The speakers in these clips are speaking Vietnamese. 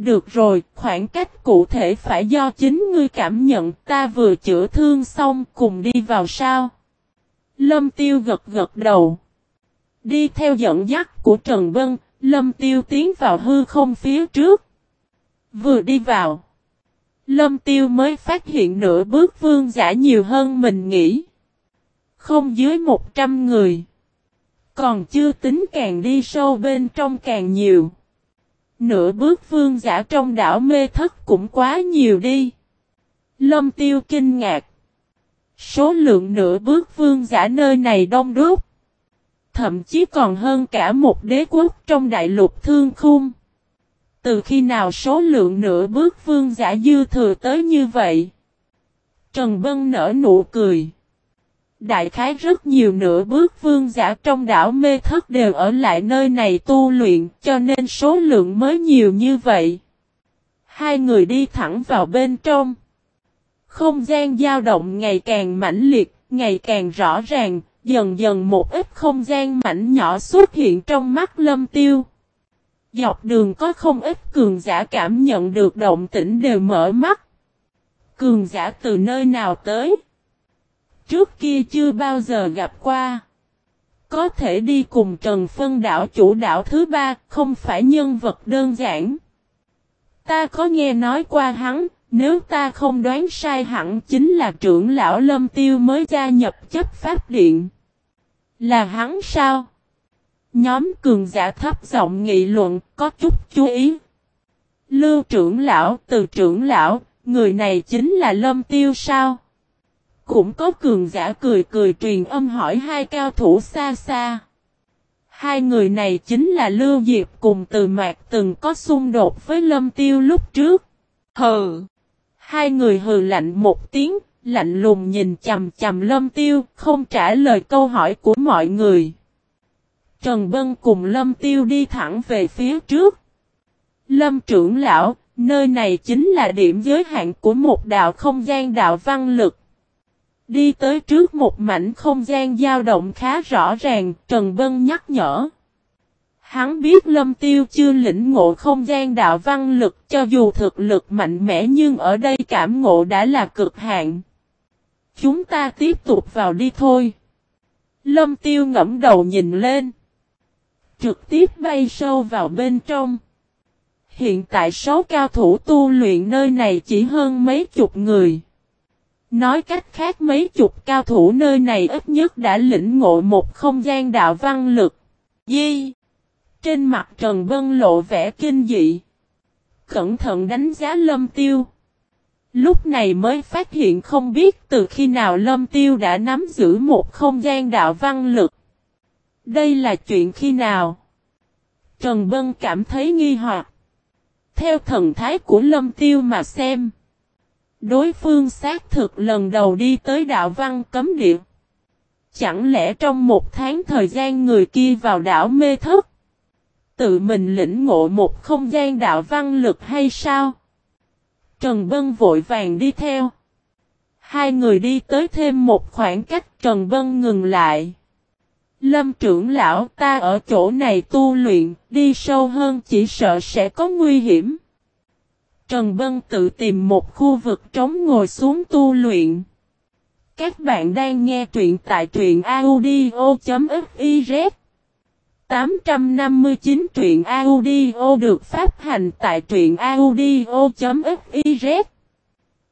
Được rồi, khoảng cách cụ thể phải do chính ngươi cảm nhận ta vừa chữa thương xong cùng đi vào sao. Lâm Tiêu gật gật đầu. Đi theo dẫn dắt của Trần Vân, Lâm Tiêu tiến vào hư không phía trước. Vừa đi vào. Lâm Tiêu mới phát hiện nửa bước vương giả nhiều hơn mình nghĩ. Không dưới 100 người. Còn chưa tính càng đi sâu bên trong càng nhiều. Nửa bước vương giả trong đảo mê thất cũng quá nhiều đi. Lâm Tiêu kinh ngạc. Số lượng nửa bước vương giả nơi này đông đúc. Thậm chí còn hơn cả một đế quốc trong đại lục thương khung. Từ khi nào số lượng nửa bước vương giả dư thừa tới như vậy? Trần Bân nở nụ cười. Đại khái rất nhiều nửa bước vương giả trong đảo mê thất đều ở lại nơi này tu luyện cho nên số lượng mới nhiều như vậy. Hai người đi thẳng vào bên trong. Không gian dao động ngày càng mãnh liệt, ngày càng rõ ràng, dần dần một ít không gian mảnh nhỏ xuất hiện trong mắt lâm tiêu. Dọc đường có không ít cường giả cảm nhận được động tĩnh đều mở mắt. Cường giả từ nơi nào tới? Trước kia chưa bao giờ gặp qua. Có thể đi cùng Trần Phân đảo chủ đảo thứ ba, không phải nhân vật đơn giản. Ta có nghe nói qua hắn, nếu ta không đoán sai hẳn chính là trưởng lão Lâm Tiêu mới gia nhập chấp pháp điện. Là hắn sao? Nhóm cường giả thấp giọng nghị luận, có chút chú ý. Lưu trưởng lão, từ trưởng lão, người này chính là Lâm Tiêu sao? Cũng có cường giả cười cười truyền âm hỏi hai cao thủ xa xa. Hai người này chính là Lưu Diệp cùng từ mạc từng có xung đột với Lâm Tiêu lúc trước. Hừ! Hai người hừ lạnh một tiếng, lạnh lùng nhìn chầm chầm Lâm Tiêu, không trả lời câu hỏi của mọi người. Trần Bân cùng Lâm Tiêu đi thẳng về phía trước. Lâm trưởng lão, nơi này chính là điểm giới hạn của một đạo không gian đạo văn lực. Đi tới trước một mảnh không gian dao động khá rõ ràng, Trần Bân nhắc nhở. Hắn biết Lâm Tiêu chưa lĩnh ngộ không gian đạo văn lực cho dù thực lực mạnh mẽ nhưng ở đây cảm ngộ đã là cực hạn. Chúng ta tiếp tục vào đi thôi. Lâm Tiêu ngẫm đầu nhìn lên trực tiếp bay sâu vào bên trong. Hiện tại số cao thủ tu luyện nơi này chỉ hơn mấy chục người. Nói cách khác mấy chục cao thủ nơi này ít nhất đã lĩnh ngộ một không gian đạo văn lực. Di! Trên mặt Trần Vân lộ vẻ kinh dị. Cẩn thận đánh giá lâm tiêu. Lúc này mới phát hiện không biết từ khi nào lâm tiêu đã nắm giữ một không gian đạo văn lực. Đây là chuyện khi nào? Trần Bân cảm thấy nghi hoặc. Theo thần thái của Lâm Tiêu mà xem. Đối phương xác thực lần đầu đi tới đạo văn cấm địa. Chẳng lẽ trong một tháng thời gian người kia vào đảo mê thức? Tự mình lĩnh ngộ một không gian đạo văn lực hay sao? Trần Bân vội vàng đi theo. Hai người đi tới thêm một khoảng cách Trần Bân ngừng lại. Lâm trưởng lão ta ở chỗ này tu luyện, đi sâu hơn chỉ sợ sẽ có nguy hiểm. Trần Bân tự tìm một khu vực trống ngồi xuống tu luyện. Các bạn đang nghe truyện tại truyện audio.fiz 859 truyện audio được phát hành tại truyện audio.fiz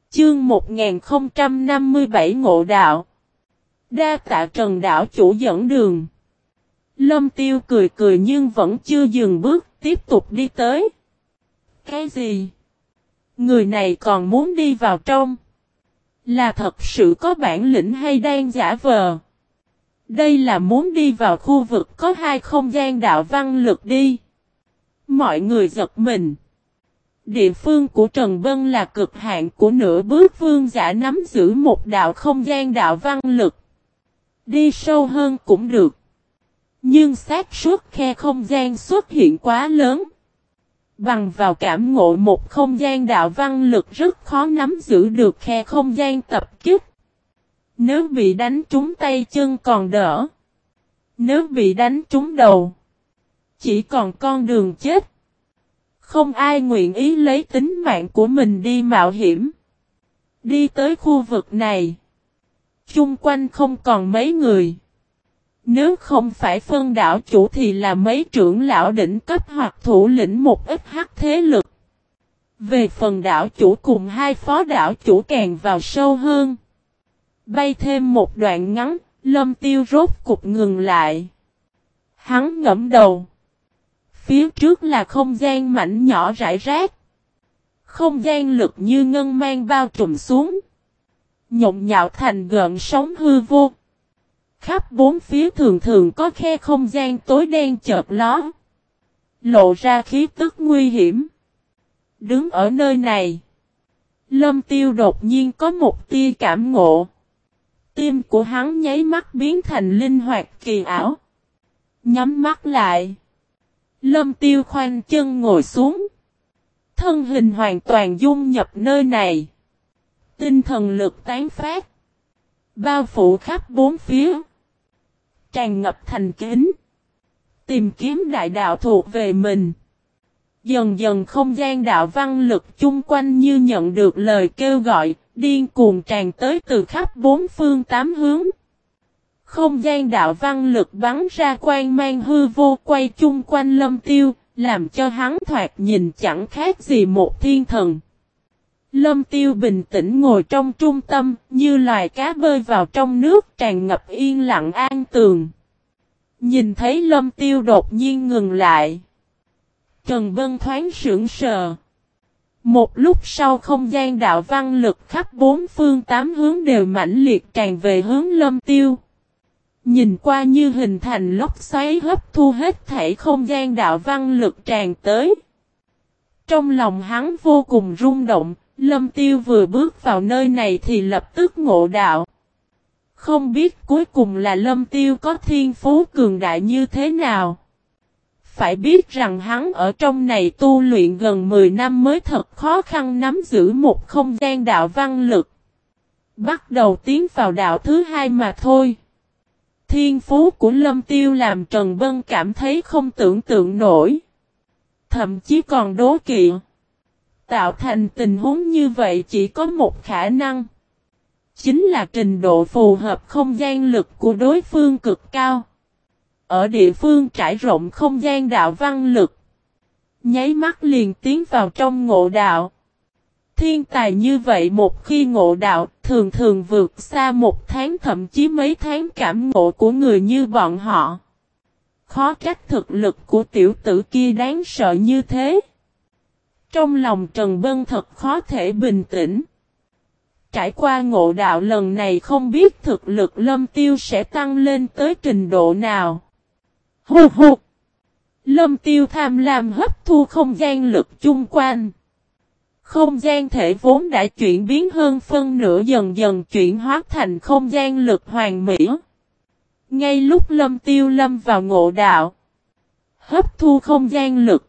Chương 1057 Ngộ Đạo Đa tạ Trần Đảo chủ dẫn đường. Lâm Tiêu cười cười nhưng vẫn chưa dừng bước, tiếp tục đi tới. Cái gì? Người này còn muốn đi vào trong. Là thật sự có bản lĩnh hay đang giả vờ? Đây là muốn đi vào khu vực có hai không gian đạo văn lực đi. Mọi người giật mình. Địa phương của Trần Vân là cực hạn của nửa bước vương giả nắm giữ một đạo không gian đạo văn lực. Đi sâu hơn cũng được. Nhưng xác suất khe không gian xuất hiện quá lớn. Bằng vào cảm ngộ một không gian đạo văn lực rất khó nắm giữ được khe không gian tập kích. Nếu bị đánh trúng tay chân còn đỡ. Nếu bị đánh trúng đầu. Chỉ còn con đường chết. Không ai nguyện ý lấy tính mạng của mình đi mạo hiểm. Đi tới khu vực này. Chung quanh không còn mấy người. Nếu không phải phân đảo chủ thì là mấy trưởng lão đỉnh cấp hoặc thủ lĩnh một ít hắc thế lực. Về phần đảo chủ cùng hai phó đảo chủ càng vào sâu hơn. Bay thêm một đoạn ngắn, lâm tiêu rốt cục ngừng lại. Hắn ngẫm đầu. Phía trước là không gian mảnh nhỏ rải rác. Không gian lực như ngân mang bao trùm xuống. Nhộn nhạo thành gợn sóng hư vô. Khắp bốn phía thường thường có khe không gian tối đen chợt ló. Lộ ra khí tức nguy hiểm. Đứng ở nơi này. Lâm tiêu đột nhiên có một tia cảm ngộ. Tim của hắn nháy mắt biến thành linh hoạt kỳ ảo. Nhắm mắt lại. Lâm tiêu khoanh chân ngồi xuống. Thân hình hoàn toàn dung nhập nơi này. Tinh thần lực tán phát. Bao phủ khắp bốn phía. Tràn ngập thành kính. Tìm kiếm đại đạo thuộc về mình. Dần dần không gian đạo văn lực chung quanh như nhận được lời kêu gọi, điên cuồng tràn tới từ khắp bốn phương tám hướng. Không gian đạo văn lực bắn ra quang mang hư vô quay chung quanh lâm tiêu, làm cho hắn thoạt nhìn chẳng khác gì một thiên thần. Lâm tiêu bình tĩnh ngồi trong trung tâm, như loài cá bơi vào trong nước tràn ngập yên lặng an tường. Nhìn thấy lâm tiêu đột nhiên ngừng lại. Trần Vân thoáng sững sờ. Một lúc sau không gian đạo văn lực khắp bốn phương tám hướng đều mãnh liệt tràn về hướng lâm tiêu. Nhìn qua như hình thành lốc xoáy hấp thu hết thảy không gian đạo văn lực tràn tới. Trong lòng hắn vô cùng rung động, lâm tiêu vừa bước vào nơi này thì lập tức ngộ đạo. Không biết cuối cùng là lâm tiêu có thiên phú cường đại như thế nào. Phải biết rằng hắn ở trong này tu luyện gần 10 năm mới thật khó khăn nắm giữ một không gian đạo văn lực. Bắt đầu tiến vào đạo thứ hai mà thôi. Thiên phú của Lâm Tiêu làm Trần Vân cảm thấy không tưởng tượng nổi. Thậm chí còn đố kỵ. Tạo thành tình huống như vậy chỉ có một khả năng. Chính là trình độ phù hợp không gian lực của đối phương cực cao. Ở địa phương trải rộng không gian đạo văn lực. Nháy mắt liền tiến vào trong ngộ đạo. Thiên tài như vậy một khi ngộ đạo, thường thường vượt xa một tháng thậm chí mấy tháng cảm ngộ của người như bọn họ. Khó trách thực lực của tiểu tử kia đáng sợ như thế. Trong lòng Trần Bân thật khó thể bình tĩnh. Trải qua ngộ đạo lần này không biết thực lực lâm tiêu sẽ tăng lên tới trình độ nào. Hù hù! Lâm tiêu tham lam hấp thu không gian lực chung quanh. Không gian thể vốn đã chuyển biến hơn phân nửa dần dần chuyển hóa thành không gian lực hoàn mỹ. Ngay lúc lâm tiêu lâm vào ngộ đạo. Hấp thu không gian lực.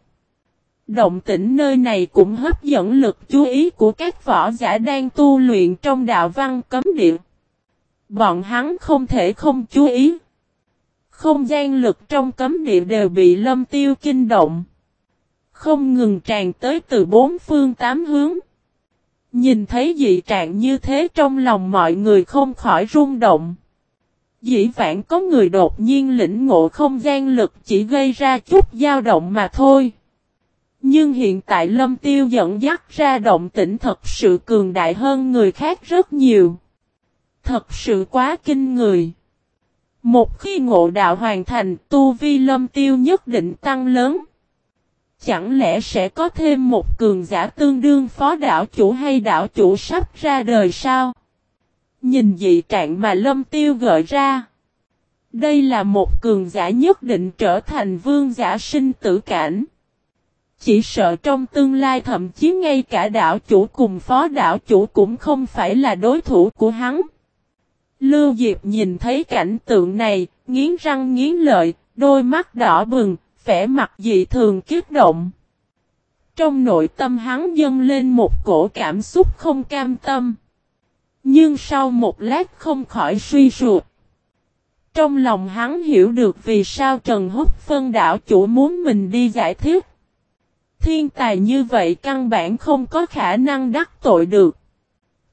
Động tĩnh nơi này cũng hấp dẫn lực chú ý của các võ giả đang tu luyện trong đạo văn cấm địa. Bọn hắn không thể không chú ý. Không gian lực trong cấm địa đều bị lâm tiêu kinh động. Không ngừng tràn tới từ bốn phương tám hướng. Nhìn thấy dị trạng như thế trong lòng mọi người không khỏi rung động. Dĩ vãng có người đột nhiên lĩnh ngộ không gian lực chỉ gây ra chút dao động mà thôi. Nhưng hiện tại lâm tiêu dẫn dắt ra động tĩnh thật sự cường đại hơn người khác rất nhiều. Thật sự quá kinh người. Một khi ngộ đạo hoàn thành, tu vi lâm tiêu nhất định tăng lớn. Chẳng lẽ sẽ có thêm một cường giả tương đương phó đảo chủ hay đảo chủ sắp ra đời sao? Nhìn dị trạng mà lâm tiêu gợi ra. Đây là một cường giả nhất định trở thành vương giả sinh tử cảnh. Chỉ sợ trong tương lai thậm chí ngay cả đảo chủ cùng phó đảo chủ cũng không phải là đối thủ của hắn. Lưu Diệp nhìn thấy cảnh tượng này, nghiến răng nghiến lợi, đôi mắt đỏ bừng, vẻ mặt dị thường kiếp động. Trong nội tâm hắn dâng lên một cổ cảm xúc không cam tâm. Nhưng sau một lát không khỏi suy sụp. Trong lòng hắn hiểu được vì sao Trần Húc Phân đảo chủ muốn mình đi giải thích. Thiên tài như vậy căn bản không có khả năng đắc tội được.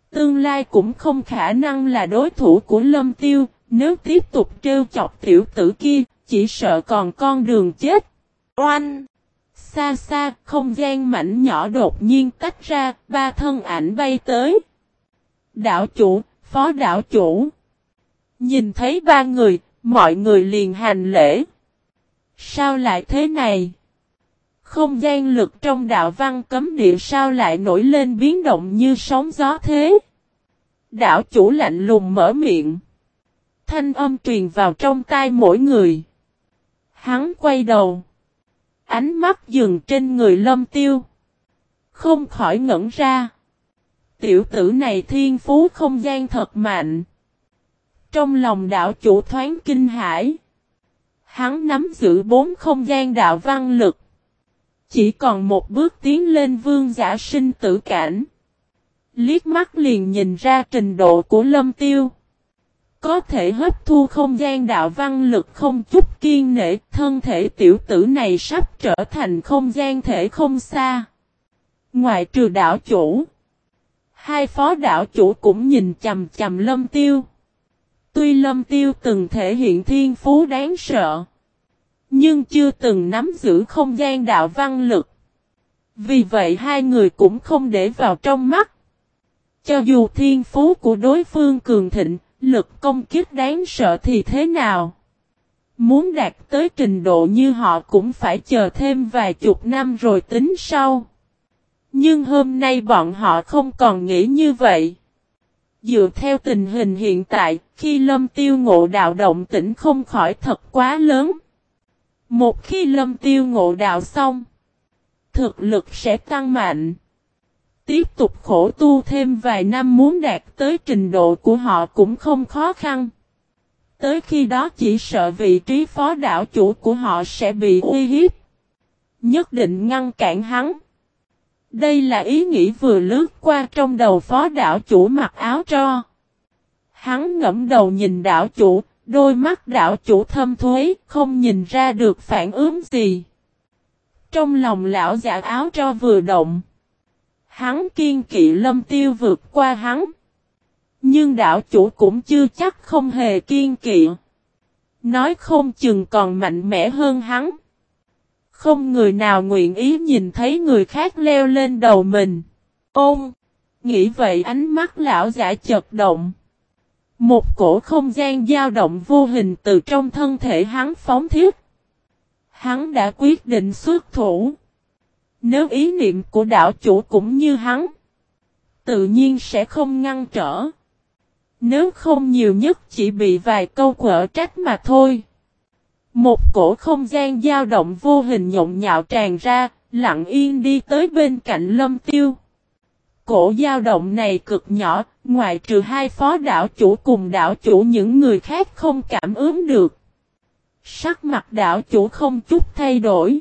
Tương lai cũng không khả năng là đối thủ của Lâm Tiêu, nếu tiếp tục trêu chọc tiểu tử kia, chỉ sợ còn con đường chết. Oanh! Xa xa, không gian mảnh nhỏ đột nhiên tách ra, ba thân ảnh bay tới. Đạo chủ, phó đạo chủ. Nhìn thấy ba người, mọi người liền hành lễ. Sao lại thế này? Không gian lực trong đạo văn cấm địa sao lại nổi lên biến động như sóng gió thế? Đạo chủ lạnh lùng mở miệng. Thanh âm truyền vào trong tai mỗi người. Hắn quay đầu. Ánh mắt dừng trên người lâm tiêu. Không khỏi ngẩn ra. Tiểu tử này thiên phú không gian thật mạnh. Trong lòng đạo chủ thoáng kinh hải. Hắn nắm giữ bốn không gian đạo văn lực. Chỉ còn một bước tiến lên vương giả sinh tử cảnh. Liếc mắt liền nhìn ra trình độ của lâm tiêu. Có thể hấp thu không gian đạo văn lực không chút kiên nể, thân thể tiểu tử này sắp trở thành không gian thể không xa. Ngoài trừ đạo chủ, hai phó đạo chủ cũng nhìn chầm chầm lâm tiêu. Tuy lâm tiêu từng thể hiện thiên phú đáng sợ, nhưng chưa từng nắm giữ không gian đạo văn lực. Vì vậy hai người cũng không để vào trong mắt. Cho dù thiên phú của đối phương cường thịnh, lực công kiếp đáng sợ thì thế nào? Muốn đạt tới trình độ như họ cũng phải chờ thêm vài chục năm rồi tính sau. Nhưng hôm nay bọn họ không còn nghĩ như vậy. Dựa theo tình hình hiện tại, khi lâm tiêu ngộ đạo động tĩnh không khỏi thật quá lớn. Một khi lâm tiêu ngộ đạo xong, thực lực sẽ tăng mạnh. Tiếp tục khổ tu thêm vài năm muốn đạt tới trình độ của họ cũng không khó khăn. Tới khi đó chỉ sợ vị trí phó đảo chủ của họ sẽ bị uy hiếp. Nhất định ngăn cản hắn. Đây là ý nghĩ vừa lướt qua trong đầu phó đảo chủ mặc áo tro. Hắn ngẫm đầu nhìn đảo chủ, đôi mắt đảo chủ thâm thuế, không nhìn ra được phản ứng gì. Trong lòng lão giả áo cho vừa động. Hắn kiên kỵ lâm tiêu vượt qua hắn. Nhưng đạo chủ cũng chưa chắc không hề kiên kỵ. Nói không chừng còn mạnh mẽ hơn hắn. Không người nào nguyện ý nhìn thấy người khác leo lên đầu mình. Ôm! Nghĩ vậy ánh mắt lão giả chật động. Một cổ không gian dao động vô hình từ trong thân thể hắn phóng thiết. Hắn đã quyết định xuất thủ. Nếu ý niệm của đạo chủ cũng như hắn, tự nhiên sẽ không ngăn trở. Nếu không nhiều nhất chỉ bị vài câu quở trách mà thôi. Một cổ không gian dao động vô hình nhộn nhạo tràn ra, lặng yên đi tới bên cạnh lâm tiêu. Cổ dao động này cực nhỏ, ngoài trừ hai phó đảo chủ cùng đảo chủ những người khác không cảm ứng được. Sắc mặt đảo chủ không chút thay đổi.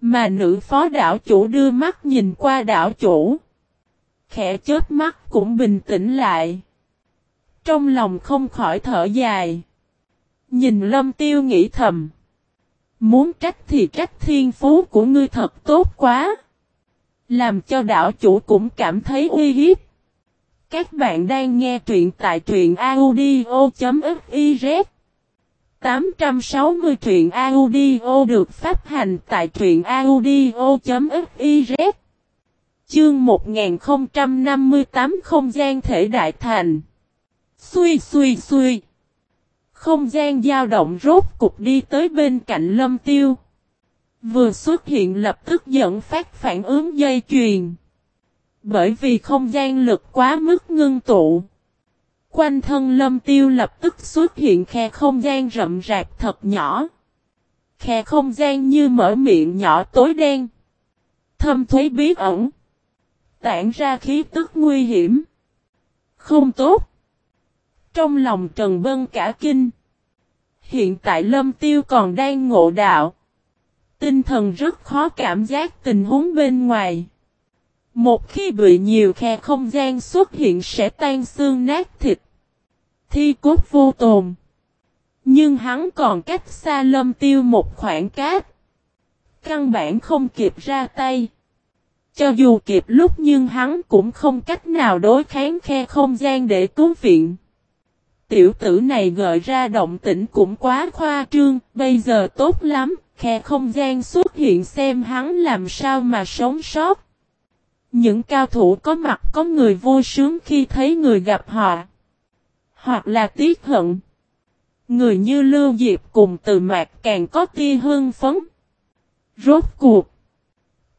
Mà nữ phó đảo chủ đưa mắt nhìn qua đảo chủ. Khẽ chớp mắt cũng bình tĩnh lại. Trong lòng không khỏi thở dài. Nhìn lâm tiêu nghĩ thầm. Muốn trách thì trách thiên phú của ngươi thật tốt quá. Làm cho đảo chủ cũng cảm thấy uy hiếp. Các bạn đang nghe truyện tại truyện audio.fiz 860 truyện audio được phát hành tại truyện audio.fiz Chương 1058 Không gian thể đại thành. Xui xui xui Không gian dao động rốt cục đi tới bên cạnh lâm tiêu. Vừa xuất hiện lập tức dẫn phát phản ứng dây chuyền Bởi vì không gian lực quá mức ngưng tụ Quanh thân lâm tiêu lập tức xuất hiện khe không gian rậm rạp thật nhỏ. Khe không gian như mở miệng nhỏ tối đen. Thâm thuế bí ẩn. Tản ra khí tức nguy hiểm. Không tốt. Trong lòng Trần Bân cả kinh. Hiện tại lâm tiêu còn đang ngộ đạo. Tinh thần rất khó cảm giác tình huống bên ngoài. Một khi bị nhiều khe không gian xuất hiện sẽ tan xương nát thịt. Thi cốt vô tồn. Nhưng hắn còn cách xa lâm tiêu một khoảng cát. Căn bản không kịp ra tay. Cho dù kịp lúc nhưng hắn cũng không cách nào đối kháng khe không gian để cứu viện. Tiểu tử này gợi ra động tĩnh cũng quá khoa trương, bây giờ tốt lắm, khe không gian xuất hiện xem hắn làm sao mà sống sót. Những cao thủ có mặt có người vui sướng khi thấy người gặp họ. Hoặc là tiếc hận. Người như Lưu Diệp cùng từ mạc càng có tia hương phấn. Rốt cuộc.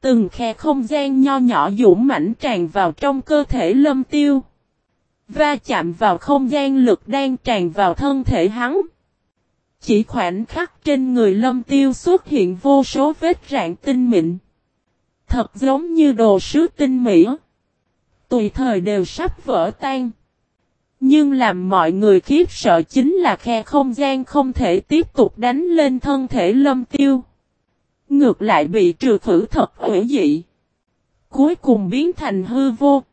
Từng khe không gian nho nhỏ dũng mảnh tràn vào trong cơ thể lâm tiêu. Va chạm vào không gian lực đang tràn vào thân thể hắn. Chỉ khoảnh khắc trên người lâm tiêu xuất hiện vô số vết rạn tinh mịn. Thật giống như đồ sứ tinh mỹ. Tùy thời đều sắp vỡ tan. Nhưng làm mọi người khiếp sợ chính là khe không gian không thể tiếp tục đánh lên thân thể lâm tiêu. Ngược lại bị trừ khử thật hữu dị. Cuối cùng biến thành hư vô.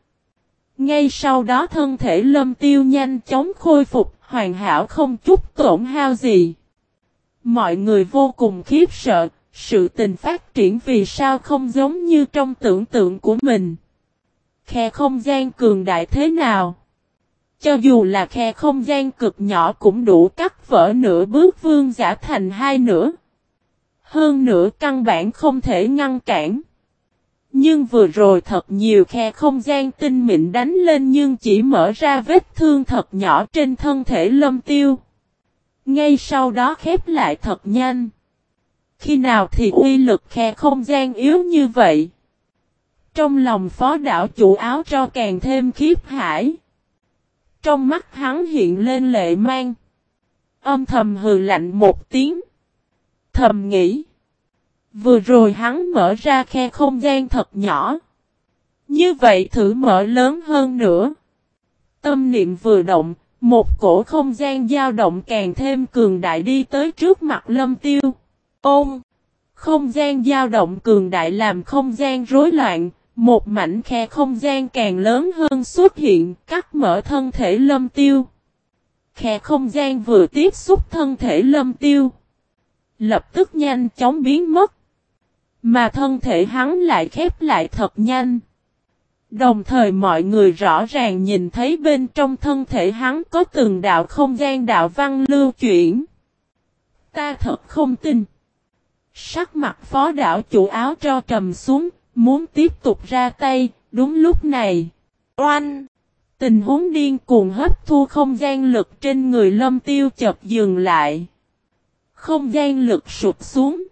Ngay sau đó thân thể lâm tiêu nhanh chóng khôi phục hoàn hảo không chút tổn hao gì. Mọi người vô cùng khiếp sợ, sự tình phát triển vì sao không giống như trong tưởng tượng của mình. Khe không gian cường đại thế nào? Cho dù là khe không gian cực nhỏ cũng đủ cắt vỡ nửa bước vương giả thành hai nửa. Hơn nữa căn bản không thể ngăn cản. Nhưng vừa rồi thật nhiều khe không gian tinh mịn đánh lên nhưng chỉ mở ra vết thương thật nhỏ trên thân thể lâm tiêu. Ngay sau đó khép lại thật nhanh. Khi nào thì uy lực khe không gian yếu như vậy? Trong lòng phó đảo chủ áo cho càng thêm khiếp hải. Trong mắt hắn hiện lên lệ mang. Âm thầm hừ lạnh một tiếng. Thầm nghĩ. Vừa rồi hắn mở ra khe không gian thật nhỏ. Như vậy thử mở lớn hơn nữa. Tâm niệm vừa động, một cổ không gian dao động càng thêm cường đại đi tới trước mặt lâm tiêu. Ôm! Không gian dao động cường đại làm không gian rối loạn, một mảnh khe không gian càng lớn hơn xuất hiện, cắt mở thân thể lâm tiêu. Khe không gian vừa tiếp xúc thân thể lâm tiêu. Lập tức nhanh chóng biến mất. Mà thân thể hắn lại khép lại thật nhanh. Đồng thời mọi người rõ ràng nhìn thấy bên trong thân thể hắn có từng đạo không gian đạo văn lưu chuyển. Ta thật không tin. Sắc mặt phó đạo chủ áo cho trầm xuống, muốn tiếp tục ra tay, đúng lúc này. Oanh! Tình huống điên cuồng hấp thu không gian lực trên người lâm tiêu chợt dừng lại. Không gian lực sụp xuống.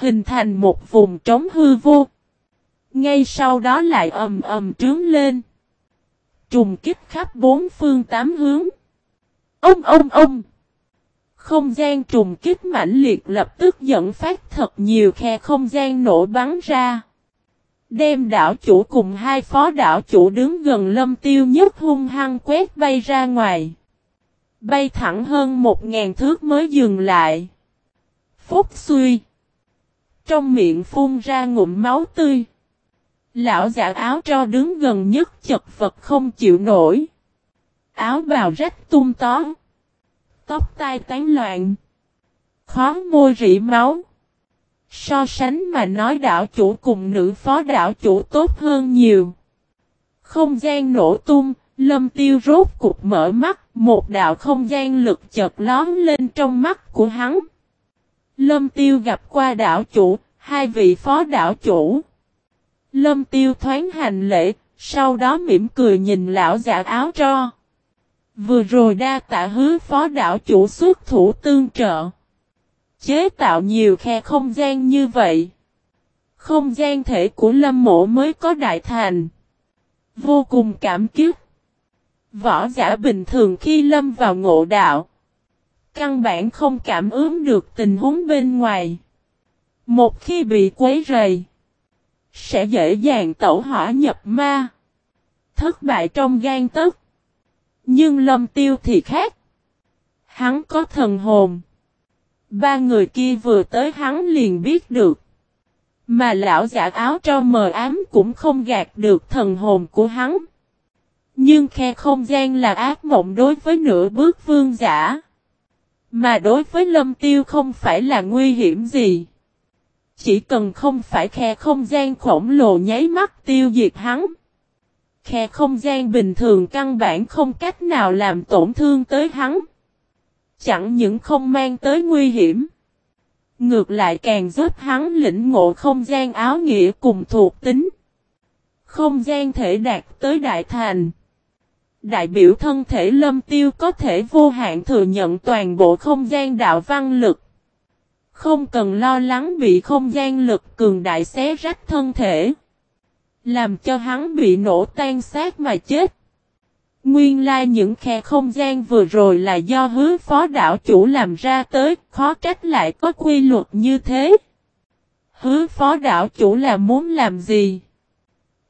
Hình thành một vùng trống hư vô. Ngay sau đó lại ầm ầm trướng lên. Trùng kích khắp bốn phương tám hướng. Ông ông ông! Không gian trùng kích mãnh liệt lập tức dẫn phát thật nhiều khe không gian nổ bắn ra. Đem đảo chủ cùng hai phó đảo chủ đứng gần lâm tiêu nhất hung hăng quét bay ra ngoài. Bay thẳng hơn một ngàn thước mới dừng lại. Phúc suy. Trong miệng phun ra ngụm máu tươi. Lão giả áo cho đứng gần nhất chật vật không chịu nổi. Áo bào rách tung tó tóc tai tán loạn. Khó môi rỉ máu. So sánh mà nói đảo chủ cùng nữ phó đảo chủ tốt hơn nhiều. Không gian nổ tung, lâm tiêu rốt cục mở mắt, một đạo không gian lực chợt lón lên trong mắt của hắn. Lâm tiêu gặp qua đảo chủ, hai vị phó đảo chủ. Lâm tiêu thoáng hành lễ, sau đó mỉm cười nhìn lão giả áo tro. Vừa rồi đa tạ hứa phó đảo chủ xuất thủ tương trợ. Chế tạo nhiều khe không gian như vậy. Không gian thể của lâm mộ mới có đại thành. Vô cùng cảm kiếp. Võ giả bình thường khi lâm vào ngộ đạo. Căn bản không cảm ứng được tình huống bên ngoài. Một khi bị quấy rầy. Sẽ dễ dàng tẩu hỏa nhập ma. Thất bại trong gan tức. Nhưng lâm tiêu thì khác. Hắn có thần hồn. Ba người kia vừa tới hắn liền biết được. Mà lão giả áo cho mờ ám cũng không gạt được thần hồn của hắn. Nhưng khe không gian là ác mộng đối với nửa bước vương giả. Mà đối với lâm tiêu không phải là nguy hiểm gì. Chỉ cần không phải khe không gian khổng lồ nháy mắt tiêu diệt hắn. Khe không gian bình thường căn bản không cách nào làm tổn thương tới hắn. Chẳng những không mang tới nguy hiểm. Ngược lại càng giúp hắn lĩnh ngộ không gian áo nghĩa cùng thuộc tính. Không gian thể đạt tới đại thành. Đại biểu thân thể lâm tiêu có thể vô hạn thừa nhận toàn bộ không gian đạo văn lực. Không cần lo lắng bị không gian lực cường đại xé rách thân thể. Làm cho hắn bị nổ tan xác mà chết. Nguyên lai những khe không gian vừa rồi là do hứa phó đảo chủ làm ra tới, khó trách lại có quy luật như thế. Hứa phó đảo chủ là muốn làm gì?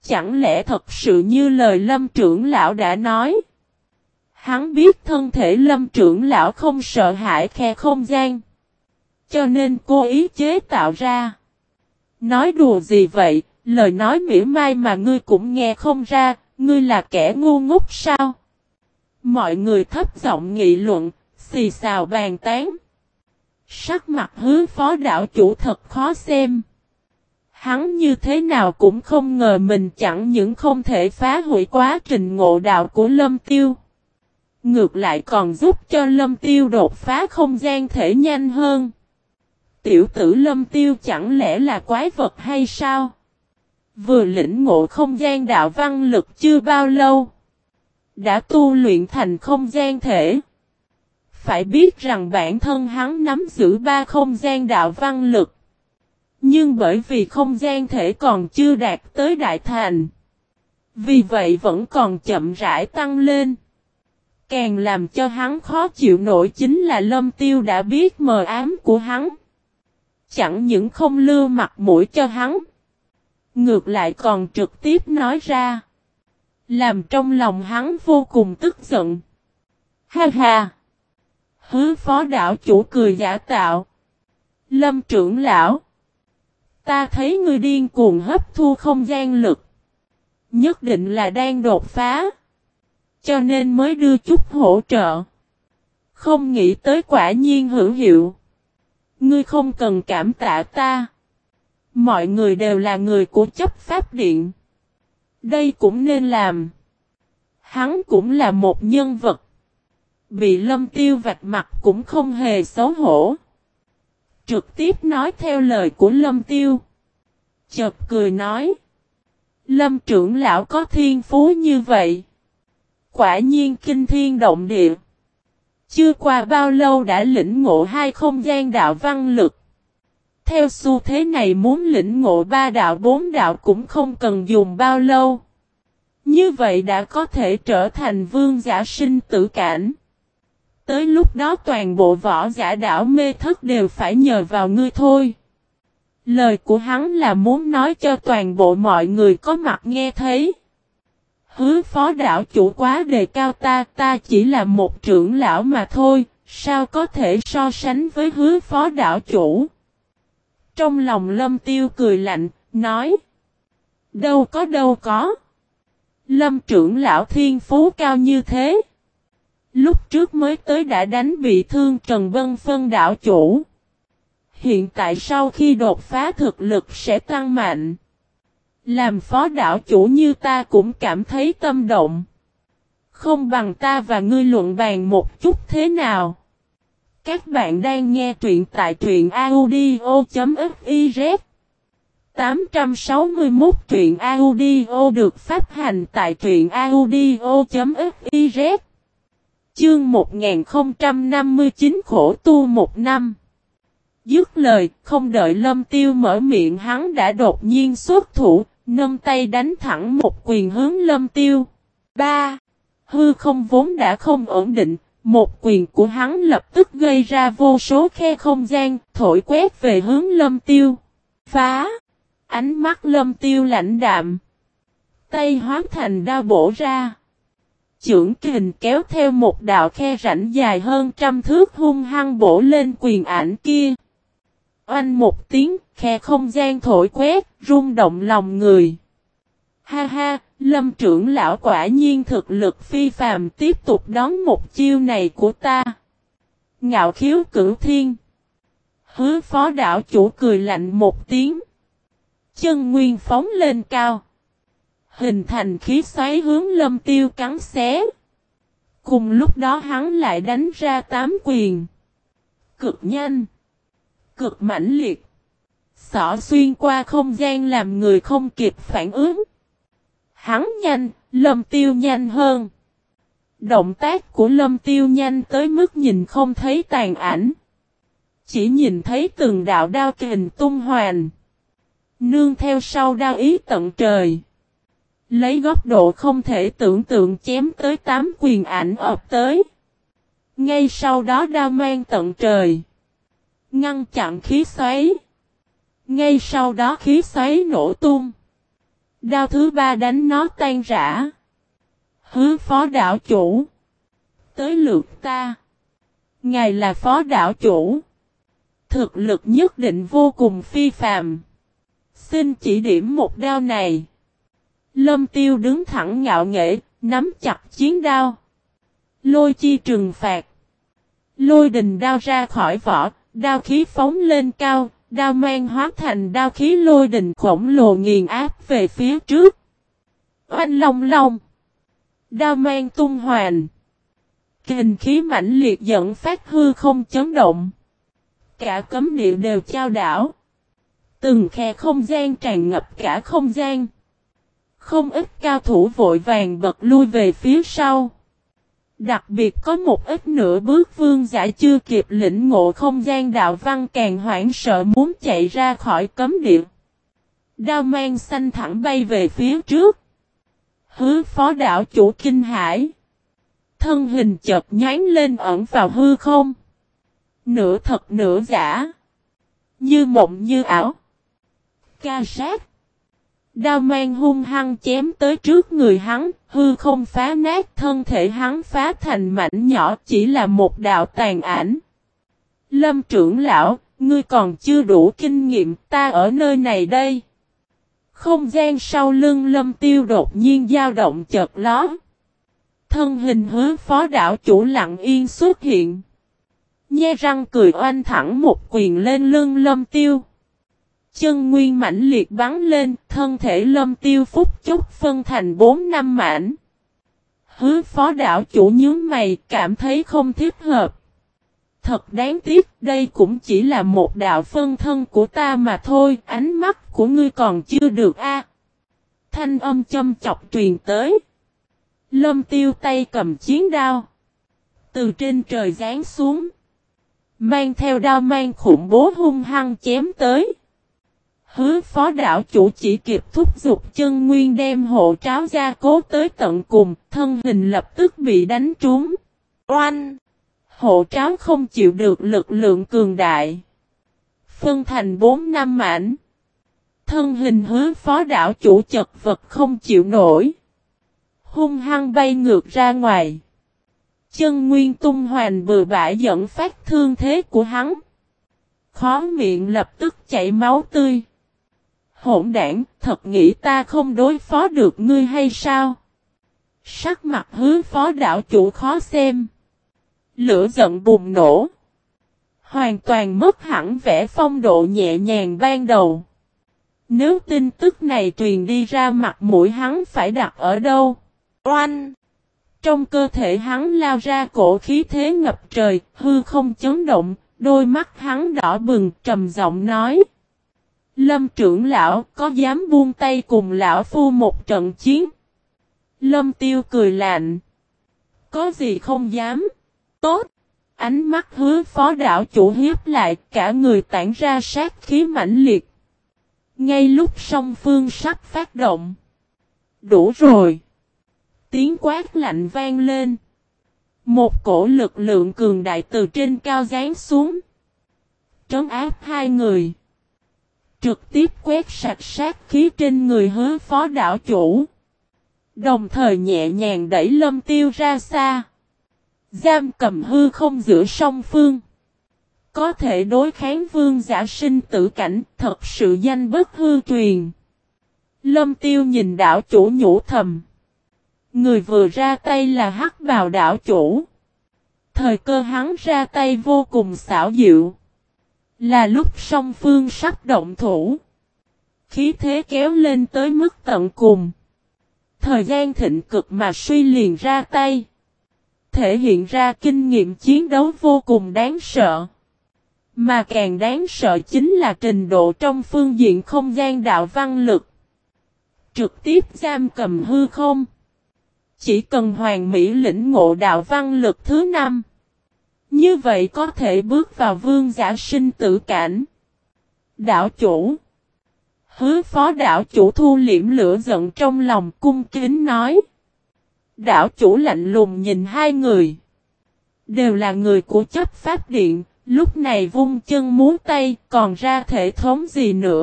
Chẳng lẽ thật sự như lời lâm trưởng lão đã nói? Hắn biết thân thể lâm trưởng lão không sợ hãi khe không gian. Cho nên cô ý chế tạo ra. Nói đùa gì vậy, lời nói mỉa mai mà ngươi cũng nghe không ra, ngươi là kẻ ngu ngốc sao? Mọi người thấp giọng nghị luận, xì xào bàn tán. Sắc mặt hứa phó đạo chủ thật khó xem. Hắn như thế nào cũng không ngờ mình chẳng những không thể phá hủy quá trình ngộ đạo của Lâm Tiêu. Ngược lại còn giúp cho Lâm Tiêu đột phá không gian thể nhanh hơn. Tiểu tử Lâm Tiêu chẳng lẽ là quái vật hay sao? Vừa lĩnh ngộ không gian đạo văn lực chưa bao lâu. Đã tu luyện thành không gian thể. Phải biết rằng bản thân hắn nắm giữ ba không gian đạo văn lực. Nhưng bởi vì không gian thể còn chưa đạt tới đại thành. Vì vậy vẫn còn chậm rãi tăng lên. Càng làm cho hắn khó chịu nổi chính là lâm tiêu đã biết mờ ám của hắn. Chẳng những không lưu mặt mũi cho hắn. Ngược lại còn trực tiếp nói ra. Làm trong lòng hắn vô cùng tức giận. Ha ha! Hứa phó đạo chủ cười giả tạo. Lâm trưởng lão. Ta thấy ngươi điên cuồng hấp thu không gian lực. Nhất định là đang đột phá. Cho nên mới đưa chút hỗ trợ. Không nghĩ tới quả nhiên hữu hiệu. Ngươi không cần cảm tạ ta. Mọi người đều là người của chấp pháp điện. Đây cũng nên làm. Hắn cũng là một nhân vật. Bị lâm tiêu vạch mặt cũng không hề xấu hổ. Trực tiếp nói theo lời của lâm tiêu. Chợt cười nói. Lâm trưởng lão có thiên phú như vậy. Quả nhiên kinh thiên động địa. Chưa qua bao lâu đã lĩnh ngộ hai không gian đạo văn lực. Theo xu thế này muốn lĩnh ngộ ba đạo, bốn đạo cũng không cần dùng bao lâu. Như vậy đã có thể trở thành vương giả sinh tử cảnh. Tới lúc đó toàn bộ võ giả đảo mê thất đều phải nhờ vào ngươi thôi. Lời của hắn là muốn nói cho toàn bộ mọi người có mặt nghe thấy. Hứa phó đảo chủ quá đề cao ta, ta chỉ là một trưởng lão mà thôi, sao có thể so sánh với hứa phó đảo chủ. Trong lòng lâm tiêu cười lạnh, nói. Đâu có đâu có. Lâm trưởng lão thiên phú cao như thế. Lúc trước mới tới đã đánh bị thương Trần Vân Phân đảo chủ. Hiện tại sau khi đột phá thực lực sẽ tăng mạnh. Làm phó đảo chủ như ta cũng cảm thấy tâm động. Không bằng ta và ngươi luận bàn một chút thế nào. Các bạn đang nghe truyện tại truyện audio.fiz 861 truyện audio được phát hành tại truyện audio.fiz Chương 1059 khổ tu một năm Dứt lời, không đợi lâm tiêu mở miệng hắn đã đột nhiên xuất thủ, nâng tay đánh thẳng một quyền hướng lâm tiêu. 3. Hư không vốn đã không ổn định, một quyền của hắn lập tức gây ra vô số khe không gian, thổi quét về hướng lâm tiêu. Phá! Ánh mắt lâm tiêu lạnh đạm. Tay hóa thành đao bổ ra. Chưởng kình kéo theo một đạo khe rãnh dài hơn trăm thước hung hăng bổ lên quyền ảnh kia. Oanh một tiếng, khe không gian thổi quét, rung động lòng người. Ha ha, lâm trưởng lão quả nhiên thực lực phi phàm tiếp tục đón một chiêu này của ta. Ngạo khiếu cửu thiên. Hứa phó đảo chủ cười lạnh một tiếng. Chân nguyên phóng lên cao. Hình thành khí xoáy hướng lâm tiêu cắn xé. Cùng lúc đó hắn lại đánh ra tám quyền. Cực nhanh. Cực mãnh liệt. Xỏ xuyên qua không gian làm người không kịp phản ứng. Hắn nhanh, lâm tiêu nhanh hơn. Động tác của lâm tiêu nhanh tới mức nhìn không thấy tàn ảnh. Chỉ nhìn thấy từng đạo đao kình tung hoàn. Nương theo sau đao ý tận trời. Lấy góc độ không thể tưởng tượng chém tới tám quyền ảnh ập tới. Ngay sau đó đao mang tận trời. Ngăn chặn khí xoáy. Ngay sau đó khí xoáy nổ tung. Đao thứ ba đánh nó tan rã. Hứa phó đảo chủ. Tới lượt ta. Ngài là phó đảo chủ. Thực lực nhất định vô cùng phi phàm. Xin chỉ điểm một đao này. Lâm tiêu đứng thẳng ngạo nghễ, nắm chặt chiến đao. Lôi chi trừng phạt. Lôi đình đao ra khỏi vỏ, đao khí phóng lên cao, đao mang hóa thành đao khí lôi đình khổng lồ nghiền áp về phía trước. Oanh long long. Đao mang tung hoàn. Kình khí mãnh liệt dẫn phát hư không chấn động. Cả cấm địa đều trao đảo. Từng khe không gian tràn ngập cả không gian. Không ít cao thủ vội vàng bật lui về phía sau. Đặc biệt có một ít nửa bước vương giả chưa kịp lĩnh ngộ không gian đạo văn càng hoảng sợ muốn chạy ra khỏi cấm địa. Đao mang xanh thẳng bay về phía trước. Hứa phó đạo chủ kinh hải. Thân hình chợt nhánh lên ẩn vào hư không. Nửa thật nửa giả. Như mộng như ảo. Ca sát. Đao mang hung hăng chém tới trước người hắn, hư không phá nát thân thể hắn phá thành mảnh nhỏ chỉ là một đạo tàn ảnh. Lâm trưởng lão, ngươi còn chưa đủ kinh nghiệm, ta ở nơi này đây. Không gian sau lưng lâm tiêu đột nhiên dao động chợt ló. Thân hình hứa phó đảo chủ lặng yên xuất hiện. Nhe răng cười oanh thẳng một quyền lên lưng lâm tiêu. Chân nguyên mãnh liệt bắn lên, thân thể lâm tiêu phúc chốc phân thành bốn năm mảnh. Hứa phó đảo chủ nhướng mày cảm thấy không thích hợp. Thật đáng tiếc, đây cũng chỉ là một đạo phân thân của ta mà thôi, ánh mắt của ngươi còn chưa được a. Thanh âm châm chọc truyền tới. Lâm tiêu tay cầm chiến đao. Từ trên trời giáng xuống. Mang theo đao mang khủng bố hung hăng chém tới. Hứa phó đảo chủ chỉ kịp thúc giục chân nguyên đem hộ tráo ra cố tới tận cùng, thân hình lập tức bị đánh trúng. Oanh! Hộ tráo không chịu được lực lượng cường đại. Phân thành bốn năm mảnh. Thân hình hứa phó đảo chủ chật vật không chịu nổi. Hung hăng bay ngược ra ngoài. Chân nguyên tung hoành bừa bãi dẫn phát thương thế của hắn. Khó miệng lập tức chảy máu tươi. Hỗn đảng, thật nghĩ ta không đối phó được ngươi hay sao? Sắc mặt hứa phó đạo chủ khó xem. Lửa giận bùng nổ. Hoàn toàn mất hẳn vẻ phong độ nhẹ nhàng ban đầu. Nếu tin tức này truyền đi ra mặt mũi hắn phải đặt ở đâu? Oanh! Trong cơ thể hắn lao ra cổ khí thế ngập trời, hư không chấn động, đôi mắt hắn đỏ bừng trầm giọng nói. Lâm trưởng lão có dám buông tay cùng lão phu một trận chiến? Lâm tiêu cười lạnh. Có gì không dám? Tốt! Ánh mắt hứa phó đạo chủ hiếp lại, cả người tản ra sát khí mãnh liệt. Ngay lúc song phương sắp phát động. Đủ rồi! Tiếng quát lạnh vang lên. Một cổ lực lượng cường đại từ trên cao giáng xuống. Trấn áp hai người. Trực tiếp quét sạch sát khí trên người hứa phó đảo chủ. Đồng thời nhẹ nhàng đẩy lâm tiêu ra xa. Giam cầm hư không giữa song phương. Có thể đối kháng vương giả sinh tử cảnh, thật sự danh bất hư truyền. Lâm tiêu nhìn đảo chủ nhủ thầm. Người vừa ra tay là hắc bào đảo chủ. Thời cơ hắn ra tay vô cùng xảo diệu. Là lúc song phương sắp động thủ. Khí thế kéo lên tới mức tận cùng. Thời gian thịnh cực mà suy liền ra tay. Thể hiện ra kinh nghiệm chiến đấu vô cùng đáng sợ. Mà càng đáng sợ chính là trình độ trong phương diện không gian đạo văn lực. Trực tiếp giam cầm hư không. Chỉ cần hoàn mỹ lĩnh ngộ đạo văn lực thứ năm. Như vậy có thể bước vào vương giả sinh tử cảnh. Đạo chủ. Hứa phó đạo chủ thu liễm lửa giận trong lòng cung kính nói. Đạo chủ lạnh lùng nhìn hai người. Đều là người của chấp pháp điện, lúc này vung chân muốn tay còn ra thể thống gì nữa.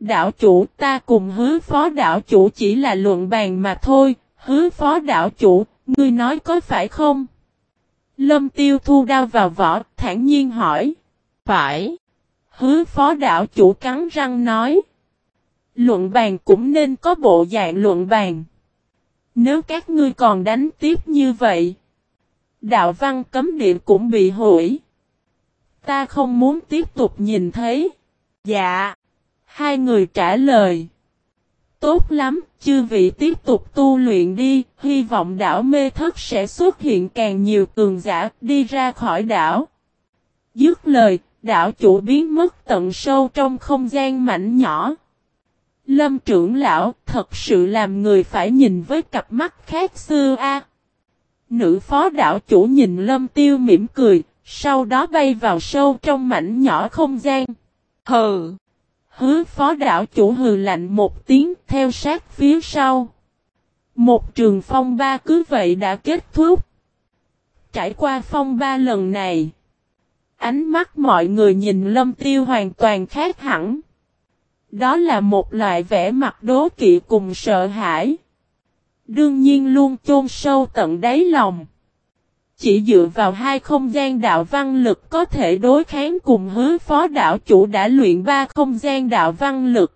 Đạo chủ ta cùng hứa phó đạo chủ chỉ là luận bàn mà thôi, hứa phó đạo chủ, ngươi nói có phải không? Lâm tiêu thu đao vào vỏ, thản nhiên hỏi. Phải. Hứa phó đạo chủ cắn răng nói. Luận bàn cũng nên có bộ dạng luận bàn. Nếu các ngươi còn đánh tiếp như vậy. Đạo văn cấm điện cũng bị hủy. Ta không muốn tiếp tục nhìn thấy. Dạ. Hai người trả lời. Tốt lắm, chư vị tiếp tục tu luyện đi, hy vọng đảo mê thất sẽ xuất hiện càng nhiều cường giả đi ra khỏi đảo. Dứt lời, đảo chủ biến mất tận sâu trong không gian mảnh nhỏ. Lâm trưởng lão thật sự làm người phải nhìn với cặp mắt khác xưa a. Nữ phó đảo chủ nhìn lâm tiêu mỉm cười, sau đó bay vào sâu trong mảnh nhỏ không gian. Hừ! Hứa phó đảo chủ hừ lạnh một tiếng, theo sát phía sau. Một trường phong ba cứ vậy đã kết thúc. Trải qua phong ba lần này. Ánh mắt mọi người nhìn lâm tiêu hoàn toàn khác hẳn. Đó là một loại vẻ mặt đố kỵ cùng sợ hãi. Đương nhiên luôn chôn sâu tận đáy lòng. Chỉ dựa vào hai không gian đạo văn lực có thể đối kháng cùng hứa phó đạo chủ đã luyện ba không gian đạo văn lực.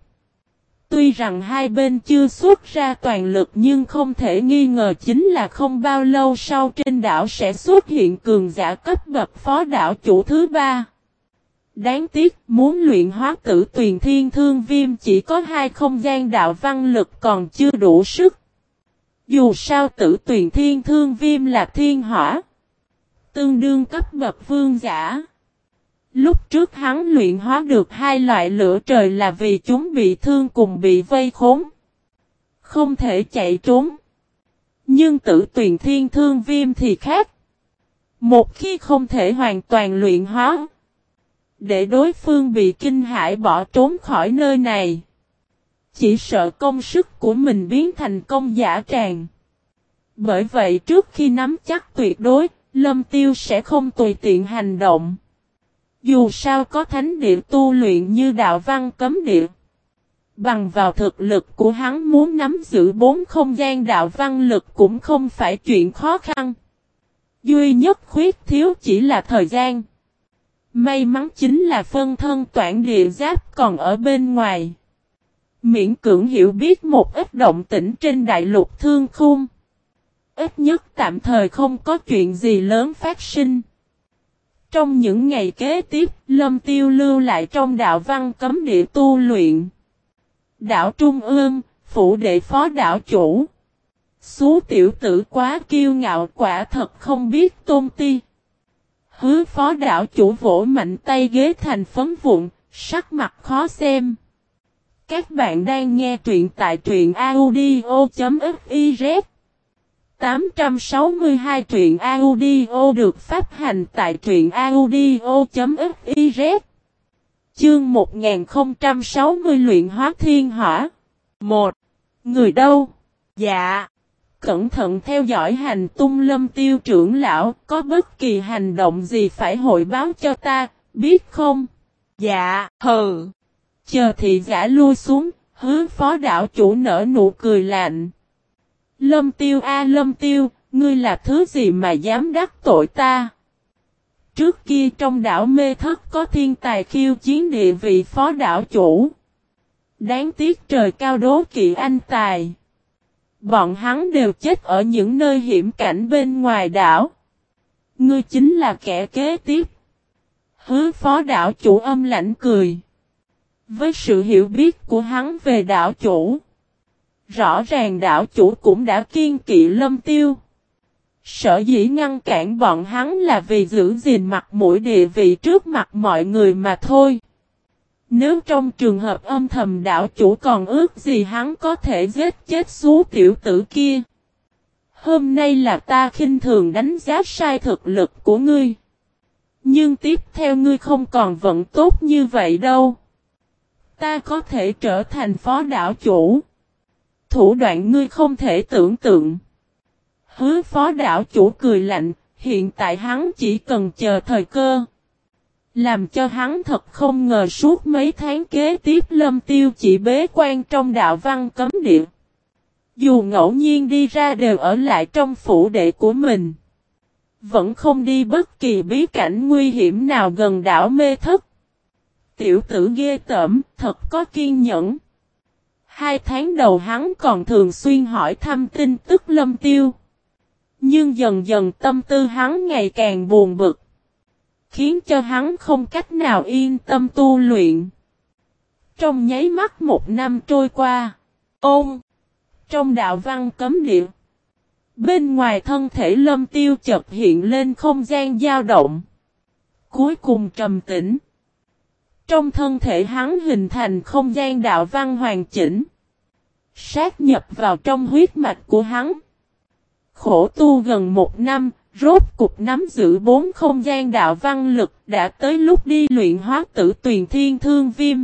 Tuy rằng hai bên chưa xuất ra toàn lực nhưng không thể nghi ngờ chính là không bao lâu sau trên đảo sẽ xuất hiện cường giả cấp bậc phó đạo chủ thứ ba. Đáng tiếc, muốn luyện hóa tử tuyền thiên thương viêm chỉ có hai không gian đạo văn lực còn chưa đủ sức. Dù sao tử tuyền thiên thương viêm là thiên hỏa tương đương cấp bậc vương giả. Lúc trước hắn luyện hóa được hai loại lửa trời là vì chúng bị thương cùng bị vây khốn. Không thể chạy trốn. Nhưng tử tuyển thiên thương viêm thì khác. Một khi không thể hoàn toàn luyện hóa. Để đối phương bị kinh hãi bỏ trốn khỏi nơi này. Chỉ sợ công sức của mình biến thành công giả tràn. Bởi vậy trước khi nắm chắc tuyệt đối, Lâm Tiêu sẽ không tùy tiện hành động. Dù sao có thánh địa tu luyện như đạo văn cấm địa. Bằng vào thực lực của hắn muốn nắm giữ bốn không gian đạo văn lực cũng không phải chuyện khó khăn. Duy nhất khuyết thiếu chỉ là thời gian. May mắn chính là phân thân toản địa giáp còn ở bên ngoài. Miễn cưỡng hiểu biết một ít động tĩnh trên đại lục thương khung. Ít nhất tạm thời không có chuyện gì lớn phát sinh. Trong những ngày kế tiếp, Lâm Tiêu lưu lại trong đạo văn cấm địa tu luyện. Đạo Trung ương, phủ đệ phó đạo chủ. Xú tiểu tử quá kiêu ngạo quả thật không biết tôn ti. Hứa phó đạo chủ vỗ mạnh tay ghế thành phấn vụn, sắc mặt khó xem. Các bạn đang nghe truyện tại truyện audio.fif 862 truyện audio được phát hành tại truyện audio.fiz Chương 1060 luyện hóa thiên hỏa 1. Người đâu? Dạ. Cẩn thận theo dõi hành tung lâm tiêu trưởng lão, có bất kỳ hành động gì phải hội báo cho ta, biết không? Dạ, hừ. Chờ thị giả lui xuống, hứa phó đạo chủ nở nụ cười lạnh. Lâm tiêu a lâm tiêu, ngươi là thứ gì mà dám đắc tội ta? Trước kia trong đảo mê thất có thiên tài khiêu chiến địa vị phó đảo chủ. Đáng tiếc trời cao đố kỵ anh tài. Bọn hắn đều chết ở những nơi hiểm cảnh bên ngoài đảo. Ngươi chính là kẻ kế tiếp. Hứa phó đảo chủ âm lãnh cười. Với sự hiểu biết của hắn về đảo chủ. Rõ ràng đảo chủ cũng đã kiên kỵ lâm tiêu. Sở dĩ ngăn cản bọn hắn là vì giữ gìn mặt mũi địa vị trước mặt mọi người mà thôi. Nếu trong trường hợp âm thầm đảo chủ còn ước gì hắn có thể giết chết xú tiểu tử kia. Hôm nay là ta khinh thường đánh giá sai thực lực của ngươi. Nhưng tiếp theo ngươi không còn vận tốt như vậy đâu. Ta có thể trở thành phó đảo chủ. Thủ đoạn ngươi không thể tưởng tượng. Hứa phó đảo chủ cười lạnh, hiện tại hắn chỉ cần chờ thời cơ. Làm cho hắn thật không ngờ suốt mấy tháng kế tiếp lâm tiêu chỉ bế quan trong đạo văn cấm địa. Dù ngẫu nhiên đi ra đều ở lại trong phủ đệ của mình. Vẫn không đi bất kỳ bí cảnh nguy hiểm nào gần đảo mê thất. Tiểu tử ghê tởm, thật có kiên nhẫn. Hai tháng đầu hắn còn thường xuyên hỏi thăm tin tức lâm tiêu. Nhưng dần dần tâm tư hắn ngày càng buồn bực. Khiến cho hắn không cách nào yên tâm tu luyện. Trong nháy mắt một năm trôi qua. Ôm. Trong đạo văn cấm địa. Bên ngoài thân thể lâm tiêu chợt hiện lên không gian dao động. Cuối cùng trầm tĩnh. Trong thân thể hắn hình thành không gian đạo văn hoàn chỉnh. Sát nhập vào trong huyết mạch của hắn. Khổ tu gần một năm, rốt cục nắm giữ bốn không gian đạo văn lực đã tới lúc đi luyện hóa tử tuyền thiên thương viêm.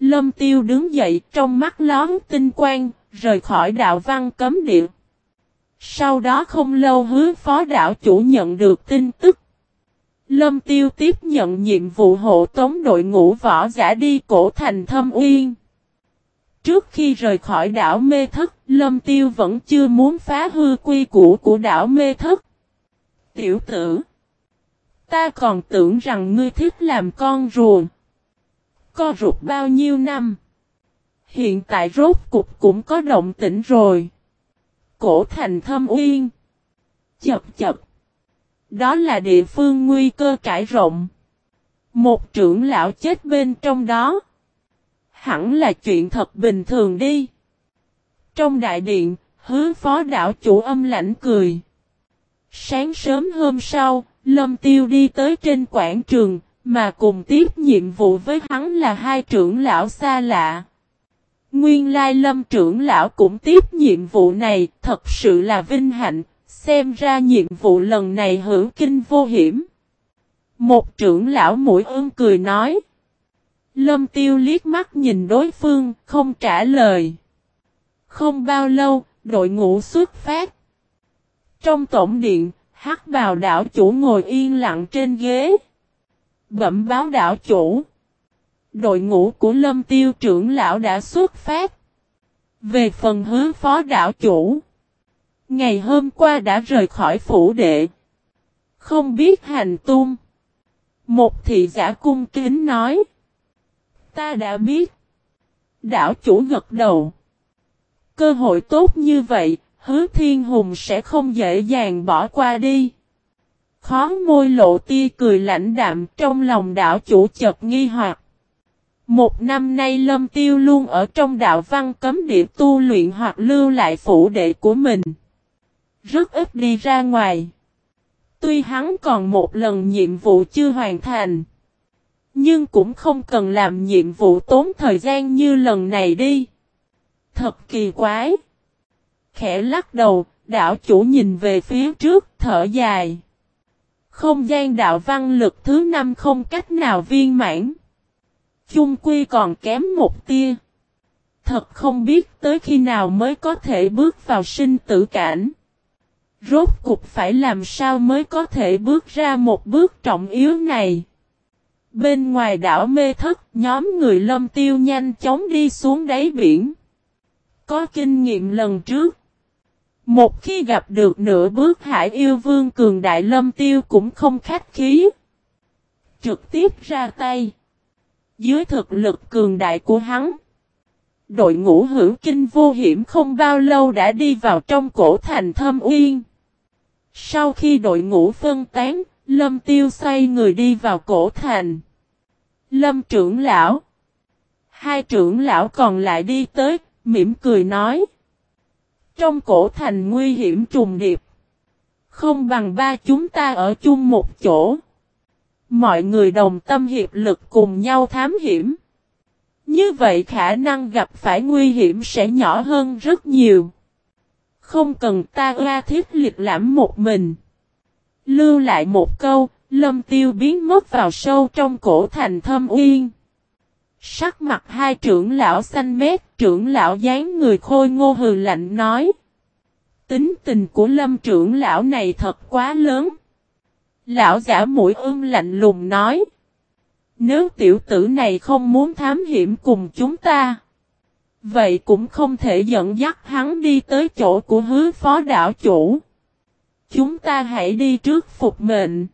Lâm tiêu đứng dậy trong mắt lón tinh quang, rời khỏi đạo văn cấm địa. Sau đó không lâu hứa phó đạo chủ nhận được tin tức. Lâm tiêu tiếp nhận nhiệm vụ hộ tống đội ngũ võ giả đi cổ thành thâm uyên. Trước khi rời khỏi đảo mê thất, Lâm tiêu vẫn chưa muốn phá hư quy củ của đảo mê thất. Tiểu tử! Ta còn tưởng rằng ngươi thích làm con rùa. Co rụt bao nhiêu năm? Hiện tại rốt cục cũng có động tĩnh rồi. Cổ thành thâm uyên. Chập chập. Đó là địa phương nguy cơ trải rộng. Một trưởng lão chết bên trong đó. Hẳn là chuyện thật bình thường đi. Trong đại điện, hứa phó đảo chủ âm lãnh cười. Sáng sớm hôm sau, Lâm Tiêu đi tới trên quảng trường, mà cùng tiếp nhiệm vụ với hắn là hai trưởng lão xa lạ. Nguyên lai lâm trưởng lão cũng tiếp nhiệm vụ này, thật sự là vinh hạnh, xem ra nhiệm vụ lần này hữu kinh vô hiểm. Một trưởng lão mũi ơn cười nói. Lâm tiêu liếc mắt nhìn đối phương, không trả lời. Không bao lâu, đội ngũ xuất phát. Trong tổng điện, hắc bào đảo chủ ngồi yên lặng trên ghế. Bẩm báo đảo chủ. Đội ngũ của lâm tiêu trưởng lão đã xuất phát. Về phần hứa phó đảo chủ. Ngày hôm qua đã rời khỏi phủ đệ. Không biết hành tung. Một thị giả cung kính nói. Ta đã biết. Đảo chủ gật đầu. Cơ hội tốt như vậy, hứa thiên hùng sẽ không dễ dàng bỏ qua đi. Khó môi lộ tia cười lãnh đạm trong lòng đảo chủ chợt nghi hoặc. Một năm nay Lâm Tiêu luôn ở trong đạo văn cấm địa tu luyện hoặc lưu lại phủ đệ của mình. Rất ít đi ra ngoài. Tuy hắn còn một lần nhiệm vụ chưa hoàn thành. Nhưng cũng không cần làm nhiệm vụ tốn thời gian như lần này đi. Thật kỳ quái. Khẽ lắc đầu, đảo chủ nhìn về phía trước, thở dài. Không gian đạo văn lực thứ năm không cách nào viên mãn. Chung quy còn kém một tia. Thật không biết tới khi nào mới có thể bước vào sinh tử cảnh. Rốt cục phải làm sao mới có thể bước ra một bước trọng yếu này. Bên ngoài đảo mê thất, nhóm người lâm tiêu nhanh chóng đi xuống đáy biển. Có kinh nghiệm lần trước. Một khi gặp được nửa bước hải yêu vương cường đại lâm tiêu cũng không khách khí. Trực tiếp ra tay. Dưới thực lực cường đại của hắn. Đội ngũ hữu kinh vô hiểm không bao lâu đã đi vào trong cổ thành thâm uyên. Sau khi đội ngũ phân tán, Lâm tiêu xoay người đi vào cổ thành. Lâm trưởng lão. Hai trưởng lão còn lại đi tới, mỉm cười nói. Trong cổ thành nguy hiểm trùng điệp. Không bằng ba chúng ta ở chung một chỗ. Mọi người đồng tâm hiệp lực cùng nhau thám hiểm. Như vậy khả năng gặp phải nguy hiểm sẽ nhỏ hơn rất nhiều. Không cần ta ra thiết liệt lãm một mình. Lưu lại một câu, lâm tiêu biến mất vào sâu trong cổ thành thâm uyên. Sắc mặt hai trưởng lão xanh mét, trưởng lão dáng người khôi ngô hừ lạnh nói. Tính tình của lâm trưởng lão này thật quá lớn. Lão giả mũi ưng lạnh lùng nói. Nếu tiểu tử này không muốn thám hiểm cùng chúng ta. Vậy cũng không thể dẫn dắt hắn đi tới chỗ của hứa phó đảo chủ. Chúng ta hãy đi trước phục mệnh.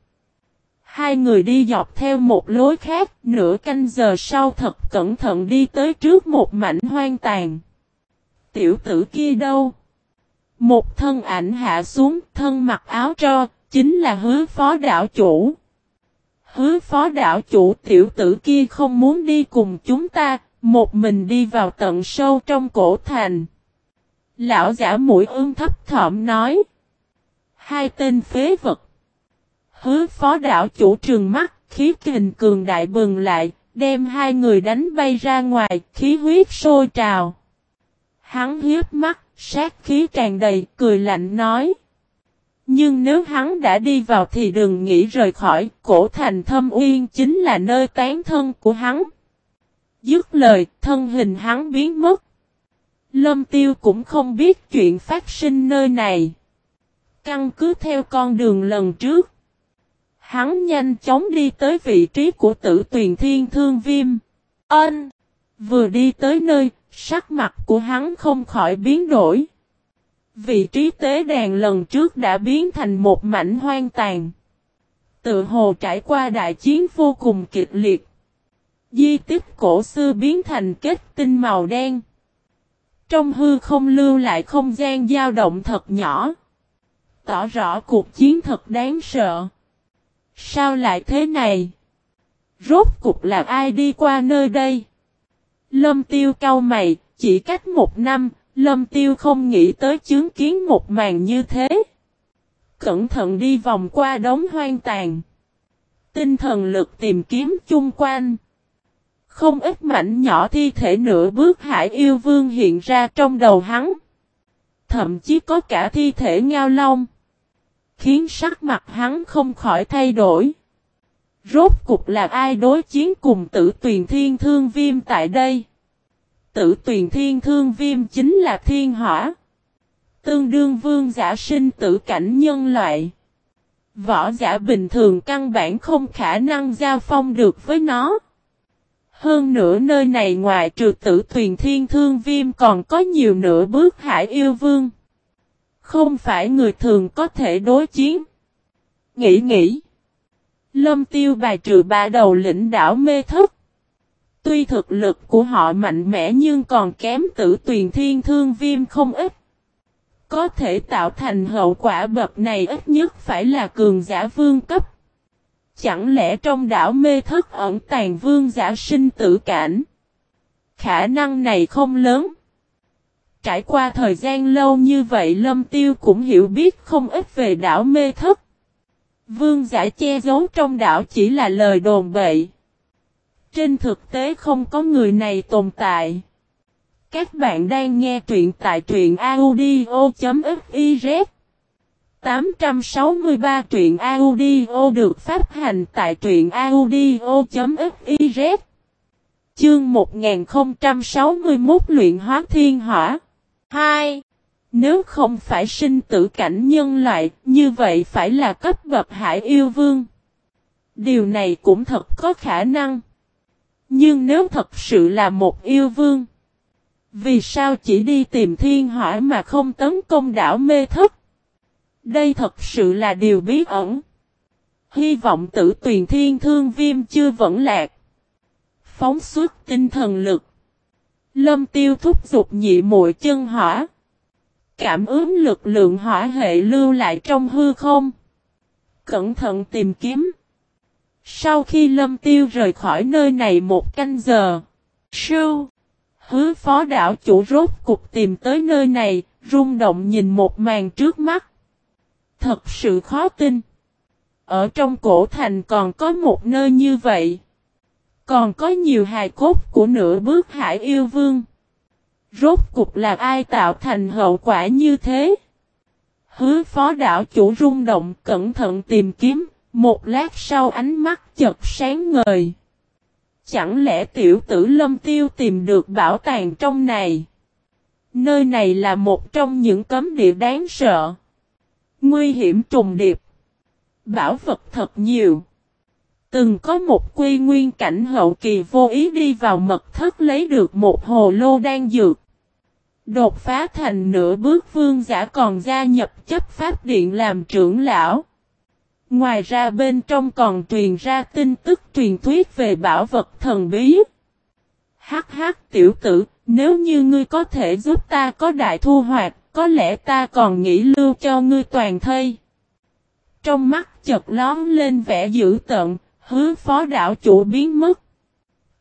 Hai người đi dọc theo một lối khác, nửa canh giờ sau thật cẩn thận đi tới trước một mảnh hoang tàn. Tiểu tử kia đâu? Một thân ảnh hạ xuống, thân mặc áo tro, chính là hứa phó đảo chủ. Hứa phó đảo chủ tiểu tử kia không muốn đi cùng chúng ta, một mình đi vào tận sâu trong cổ thành. Lão giả mũi ương thấp thỏm nói. Hai tên phế vật. Hứa phó đạo chủ trường mắt, khí kình cường đại bừng lại, đem hai người đánh bay ra ngoài, khí huyết sôi trào. Hắn hiếp mắt, sát khí tràn đầy, cười lạnh nói. Nhưng nếu hắn đã đi vào thì đừng nghĩ rời khỏi, cổ thành thâm uyên chính là nơi tán thân của hắn. Dứt lời, thân hình hắn biến mất. Lâm tiêu cũng không biết chuyện phát sinh nơi này. Căn cứ theo con đường lần trước. Hắn nhanh chóng đi tới vị trí của tử tuyền thiên thương viêm. Ân! Vừa đi tới nơi, sắc mặt của hắn không khỏi biến đổi. Vị trí tế đàn lần trước đã biến thành một mảnh hoang tàn. Tự hồ trải qua đại chiến vô cùng kịch liệt. Di tích cổ xưa biến thành kết tinh màu đen. Trong hư không lưu lại không gian dao động thật nhỏ. Tỏ rõ cuộc chiến thật đáng sợ. Sao lại thế này? Rốt cục là ai đi qua nơi đây? Lâm tiêu cau mày, chỉ cách một năm, Lâm tiêu không nghĩ tới chứng kiến một màn như thế. Cẩn thận đi vòng qua đống hoang tàn. Tinh thần lực tìm kiếm chung quanh. Không ít mảnh nhỏ thi thể nửa bước hải yêu vương hiện ra trong đầu hắn. Thậm chí có cả thi thể ngao long. Khiến sắc mặt hắn không khỏi thay đổi. Rốt cục là ai đối chiến cùng tử tuyền thiên thương viêm tại đây? Tử tuyền thiên thương viêm chính là thiên hỏa. Tương đương vương giả sinh tử cảnh nhân loại. Võ giả bình thường căn bản không khả năng giao phong được với nó. Hơn nữa nơi này ngoài trừ tử tuyền thiên thương viêm còn có nhiều nửa bước hải yêu vương. Không phải người thường có thể đối chiến. Nghĩ nghĩ. Lâm tiêu bài trừ ba đầu lĩnh đảo mê thức. Tuy thực lực của họ mạnh mẽ nhưng còn kém tử tuyền thiên thương viêm không ít. Có thể tạo thành hậu quả bậc này ít nhất phải là cường giả vương cấp. Chẳng lẽ trong đảo mê thất ẩn tàn vương giả sinh tử cảnh? Khả năng này không lớn. Trải qua thời gian lâu như vậy, Lâm Tiêu cũng hiểu biết không ít về đảo mê thất. Vương giả che giấu trong đảo chỉ là lời đồn bậy. Trên thực tế không có người này tồn tại. Các bạn đang nghe truyện tại truyện audio.fif 863 truyện audio được phát hành tại truyện audio.fiz Chương 1061 luyện hóa thiên hỏa 2. Nếu không phải sinh tử cảnh nhân loại, như vậy phải là cấp bậc hải yêu vương. Điều này cũng thật có khả năng. Nhưng nếu thật sự là một yêu vương, vì sao chỉ đi tìm thiên hỏa mà không tấn công đảo mê thất? Đây thật sự là điều bí ẩn. Hy vọng tử tuyền thiên thương viêm chưa vẫn lạc. Phóng suốt tinh thần lực. Lâm tiêu thúc giục nhị muội chân hỏa. Cảm ứng lực lượng hỏa hệ lưu lại trong hư không. Cẩn thận tìm kiếm. Sau khi lâm tiêu rời khỏi nơi này một canh giờ. Sưu. Hứa phó đảo chủ rốt cục tìm tới nơi này, rung động nhìn một màn trước mắt. Thật sự khó tin. Ở trong cổ thành còn có một nơi như vậy. Còn có nhiều hài cốt của nửa bước hải yêu vương. Rốt cục là ai tạo thành hậu quả như thế? Hứa phó đảo chủ rung động cẩn thận tìm kiếm, một lát sau ánh mắt chật sáng ngời. Chẳng lẽ tiểu tử lâm tiêu tìm được bảo tàng trong này? Nơi này là một trong những cấm địa đáng sợ. Nguy hiểm trùng điệp. Bảo vật thật nhiều. Từng có một quy nguyên cảnh hậu kỳ vô ý đi vào mật thất lấy được một hồ lô đan dược. Đột phá thành nửa bước vương giả còn gia nhập chấp pháp điện làm trưởng lão. Ngoài ra bên trong còn truyền ra tin tức truyền thuyết về bảo vật thần bí. Hắc hắc tiểu tử, nếu như ngươi có thể giúp ta có đại thu hoạch, có lẽ ta còn nghĩ lưu cho ngươi toàn thây. Trong mắt chợt lón lên vẻ dữ tận, hứa phó đạo chủ biến mất.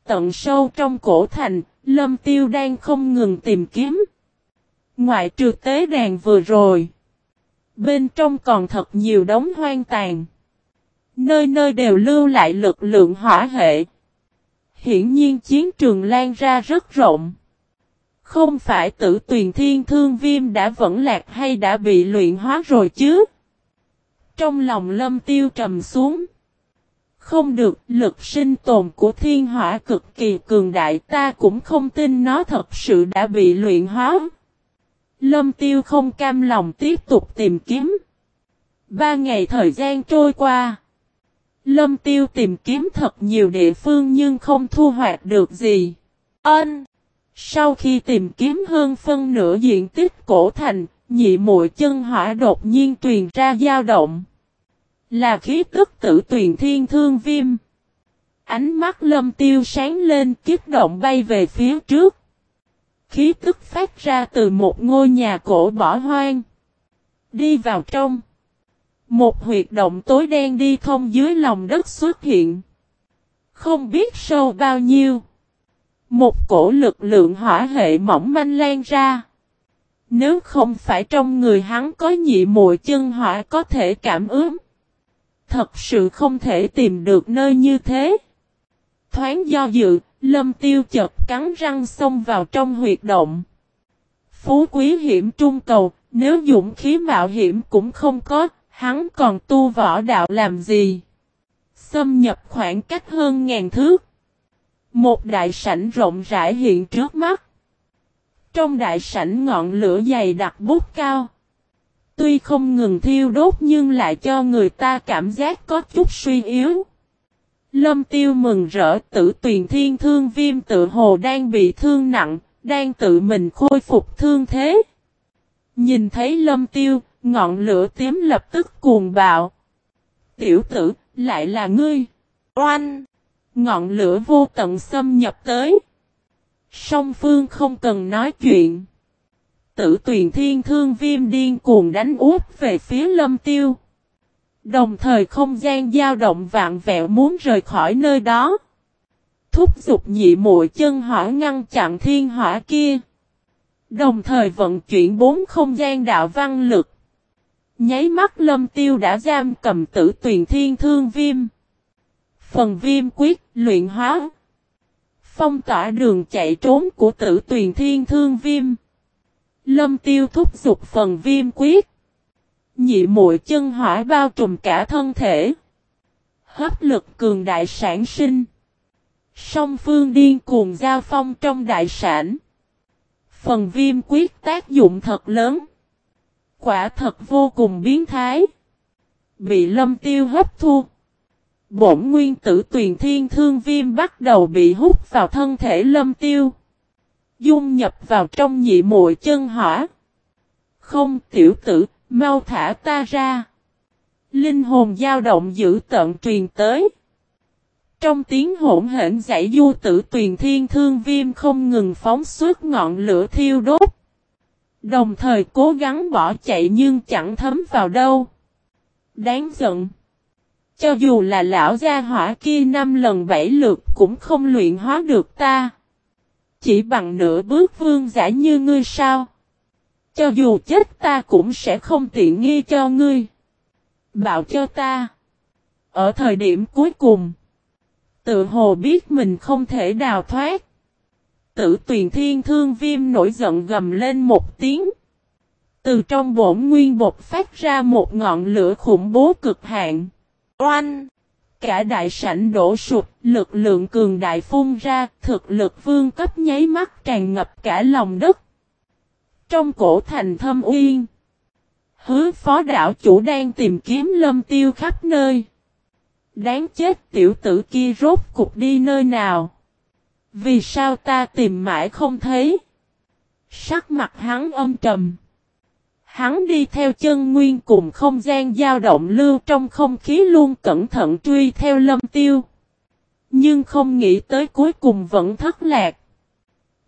Tận sâu trong cổ thành, lâm tiêu đang không ngừng tìm kiếm. Ngoại trừ tế đàn vừa rồi. Bên trong còn thật nhiều đống hoang tàn. Nơi nơi đều lưu lại lực lượng hỏa hệ. Hiển nhiên chiến trường lan ra rất rộng. Không phải tử tuyền thiên thương viêm đã vẫn lạc hay đã bị luyện hóa rồi chứ? Trong lòng lâm tiêu trầm xuống. Không được, lực sinh tồn của thiên hỏa cực kỳ cường đại ta cũng không tin nó thật sự đã bị luyện hóa. Lâm tiêu không cam lòng tiếp tục tìm kiếm. Ba ngày thời gian trôi qua. Lâm tiêu tìm kiếm thật nhiều địa phương nhưng không thu hoạch được gì. Ân! Sau khi tìm kiếm hơn phân nửa diện tích cổ thành, nhị muội chân hỏa đột nhiên truyền ra dao động. Là khí tức tử tuyền thiên thương viêm. Ánh mắt lâm tiêu sáng lên kích động bay về phía trước. Khí tức phát ra từ một ngôi nhà cổ bỏ hoang. Đi vào trong. Một huyệt động tối đen đi thông dưới lòng đất xuất hiện. Không biết sâu bao nhiêu. Một cổ lực lượng hỏa hệ mỏng manh lan ra. Nếu không phải trong người hắn có nhị mùi chân hỏa có thể cảm ứng. Thật sự không thể tìm được nơi như thế. Thoáng do dự, lâm tiêu chật cắn răng xông vào trong huyệt động. Phú quý hiểm trung cầu, nếu dũng khí mạo hiểm cũng không có, hắn còn tu võ đạo làm gì? Xâm nhập khoảng cách hơn ngàn thước. Một đại sảnh rộng rãi hiện trước mắt. Trong đại sảnh ngọn lửa dày đặc bút cao. Tuy không ngừng thiêu đốt nhưng lại cho người ta cảm giác có chút suy yếu. Lâm tiêu mừng rỡ tử tuyền thiên thương viêm tự hồ đang bị thương nặng, đang tự mình khôi phục thương thế. Nhìn thấy lâm tiêu, ngọn lửa tím lập tức cuồng bạo. Tiểu tử, lại là ngươi. Oanh! Ngọn lửa vô tận xâm nhập tới. Song phương không cần nói chuyện. Tử tuyền thiên thương viêm điên cuồng đánh úp về phía lâm tiêu. Đồng thời không gian dao động vạn vẹo muốn rời khỏi nơi đó. Thúc giục nhị muội chân hỏa ngăn chặn thiên hỏa kia. Đồng thời vận chuyển bốn không gian đạo văn lực. Nháy mắt lâm tiêu đã giam cầm tử tuyền thiên thương viêm. Phần viêm quyết, luyện hóa. Phong tỏa đường chạy trốn của tử tuyền thiên thương viêm. Lâm tiêu thúc giục phần viêm quyết. Nhị muội chân hỏa bao trùm cả thân thể. Hấp lực cường đại sản sinh. Song phương điên cuồng giao phong trong đại sản. Phần viêm quyết tác dụng thật lớn. Quả thật vô cùng biến thái. Bị lâm tiêu hấp thu. Bổn nguyên tử tuyền thiên thương viêm bắt đầu bị hút vào thân thể lâm tiêu. Dung nhập vào trong nhị muội chân hỏa. Không tiểu tử, mau thả ta ra. Linh hồn dao động giữ tận truyền tới. Trong tiếng hỗn hển giải du tử tuyền thiên thương viêm không ngừng phóng suốt ngọn lửa thiêu đốt. Đồng thời cố gắng bỏ chạy nhưng chẳng thấm vào đâu. Đáng giận. Cho dù là lão gia hỏa kia năm lần bảy lượt cũng không luyện hóa được ta. Chỉ bằng nửa bước vương giả như ngươi sao? Cho dù chết ta cũng sẽ không tiện nghi cho ngươi. Bảo cho ta. Ở thời điểm cuối cùng. Tự hồ biết mình không thể đào thoát. Tử tuyền thiên thương viêm nổi giận gầm lên một tiếng. Từ trong bổn nguyên bột phát ra một ngọn lửa khủng bố cực hạn. Oanh! Cả đại sảnh đổ sụp, lực lượng cường đại phun ra, thực lực vương cấp nháy mắt tràn ngập cả lòng đất. Trong cổ thành thâm uyên, hứa phó đạo chủ đang tìm kiếm lâm tiêu khắp nơi. Đáng chết tiểu tử kia rốt cục đi nơi nào? Vì sao ta tìm mãi không thấy? Sắc mặt hắn âm trầm. Hắn đi theo chân nguyên cùng không gian dao động lưu trong không khí luôn cẩn thận truy theo lâm tiêu. Nhưng không nghĩ tới cuối cùng vẫn thất lạc.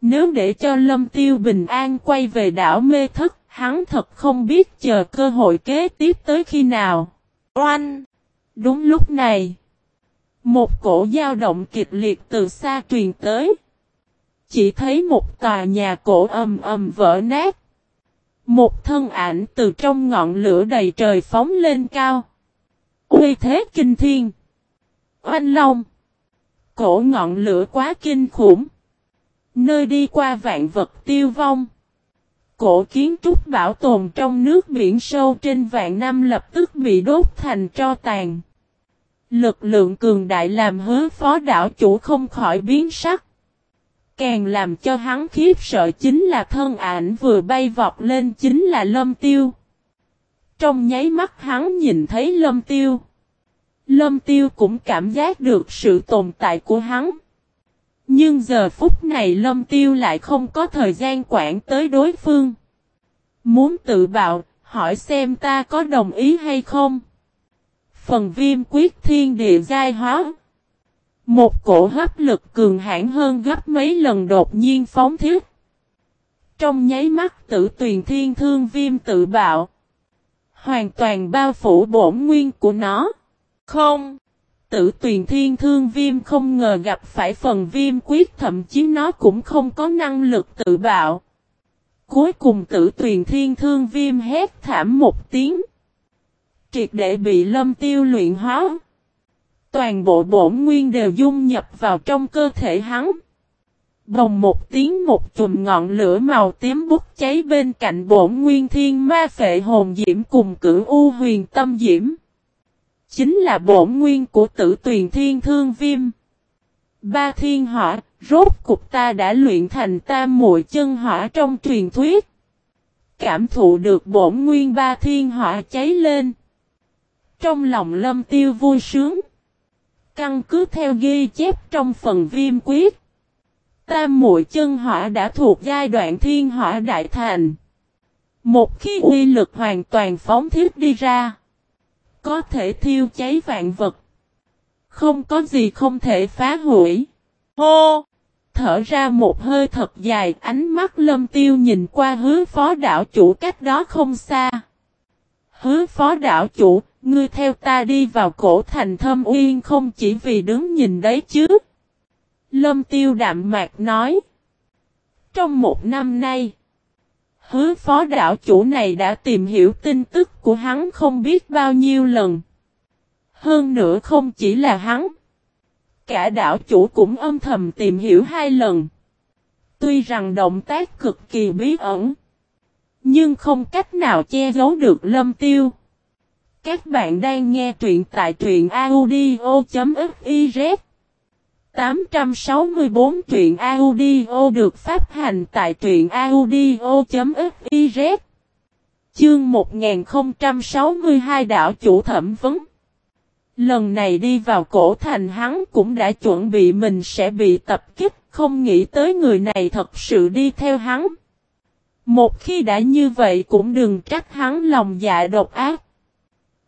Nếu để cho lâm tiêu bình an quay về đảo mê thất, hắn thật không biết chờ cơ hội kế tiếp tới khi nào. Oanh! Đúng lúc này, một cổ dao động kịch liệt từ xa truyền tới. Chỉ thấy một tòa nhà cổ ầm ầm vỡ nát. Một thân ảnh từ trong ngọn lửa đầy trời phóng lên cao. Uy thế kinh thiên. Oanh long. Cổ ngọn lửa quá kinh khủng. Nơi đi qua vạn vật tiêu vong. Cổ kiến trúc bảo tồn trong nước biển sâu trên vạn năm lập tức bị đốt thành tro tàn. Lực lượng cường đại làm hứa phó đảo chủ không khỏi biến sắc. Càng làm cho hắn khiếp sợ chính là thân ảnh vừa bay vọt lên chính là lâm tiêu. Trong nháy mắt hắn nhìn thấy lâm tiêu. Lâm tiêu cũng cảm giác được sự tồn tại của hắn. Nhưng giờ phút này lâm tiêu lại không có thời gian quản tới đối phương. Muốn tự bạo, hỏi xem ta có đồng ý hay không. Phần viêm quyết thiên địa giai hóa. Một cổ hấp lực cường hãn hơn gấp mấy lần đột nhiên phóng thiết. Trong nháy mắt tử tuyền thiên thương viêm tự bạo. Hoàn toàn bao phủ bổn nguyên của nó. Không. Tử tuyền thiên thương viêm không ngờ gặp phải phần viêm quyết, thậm chí nó cũng không có năng lực tự bạo. Cuối cùng tử tuyền thiên thương viêm hét thảm một tiếng. Triệt để bị lâm tiêu luyện hóa. Toàn bộ bổn nguyên đều dung nhập vào trong cơ thể hắn. Bồng một tiếng một chùm ngọn lửa màu tím bút cháy bên cạnh bổn nguyên thiên ma phệ hồn diễm cùng cửu u huyền tâm diễm. Chính là bổn nguyên của tử tuyền thiên thương viêm. Ba thiên hỏa, rốt cục ta đã luyện thành tam muội chân hỏa trong truyền thuyết. Cảm thụ được bổn nguyên ba thiên hỏa cháy lên. Trong lòng lâm tiêu vui sướng. Căn cứ theo ghi chép trong phần viêm quyết. Tam muội chân hỏa đã thuộc giai đoạn thiên hỏa đại thành. Một khi uy lực hoàn toàn phóng thiết đi ra. Có thể thiêu cháy vạn vật. Không có gì không thể phá hủy. Hô! Thở ra một hơi thật dài ánh mắt lâm tiêu nhìn qua hứa phó đảo chủ cách đó không xa. Hứa phó đảo chủ, Ngươi theo ta đi vào cổ thành thâm uyên không chỉ vì đứng nhìn đấy chứ. Lâm tiêu đạm mạc nói. Trong một năm nay, hứa phó đảo chủ này đã tìm hiểu tin tức của hắn không biết bao nhiêu lần. Hơn nữa không chỉ là hắn. Cả đảo chủ cũng âm thầm tìm hiểu hai lần. Tuy rằng động tác cực kỳ bí ẩn. Nhưng không cách nào che giấu được lâm tiêu. Các bạn đang nghe truyện tại truyện audio.fiz 864 truyện audio được phát hành tại truyện audio.fiz Chương 1062 đảo chủ thẩm vấn Lần này đi vào cổ thành hắn cũng đã chuẩn bị mình sẽ bị tập kích, không nghĩ tới người này thật sự đi theo hắn. Một khi đã như vậy cũng đừng trách hắn lòng dạ độc ác.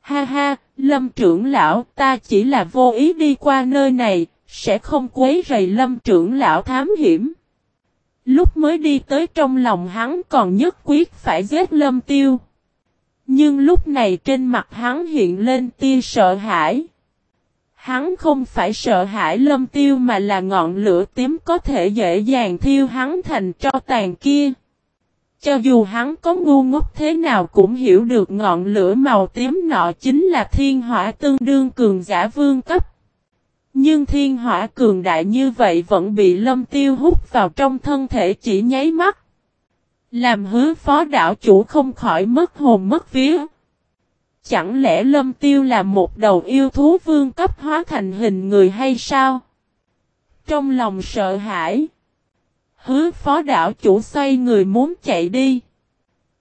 Ha ha, lâm trưởng lão ta chỉ là vô ý đi qua nơi này, sẽ không quấy rầy lâm trưởng lão thám hiểm. Lúc mới đi tới trong lòng hắn còn nhất quyết phải giết lâm tiêu. Nhưng lúc này trên mặt hắn hiện lên tia sợ hãi. Hắn không phải sợ hãi lâm tiêu mà là ngọn lửa tím có thể dễ dàng thiêu hắn thành tro tàn kia. Cho dù hắn có ngu ngốc thế nào cũng hiểu được ngọn lửa màu tím nọ chính là thiên hỏa tương đương cường giả vương cấp. Nhưng thiên hỏa cường đại như vậy vẫn bị lâm tiêu hút vào trong thân thể chỉ nháy mắt. Làm hứa phó đảo chủ không khỏi mất hồn mất vía. Chẳng lẽ lâm tiêu là một đầu yêu thú vương cấp hóa thành hình người hay sao? Trong lòng sợ hãi. Hứa phó đảo chủ xoay người muốn chạy đi.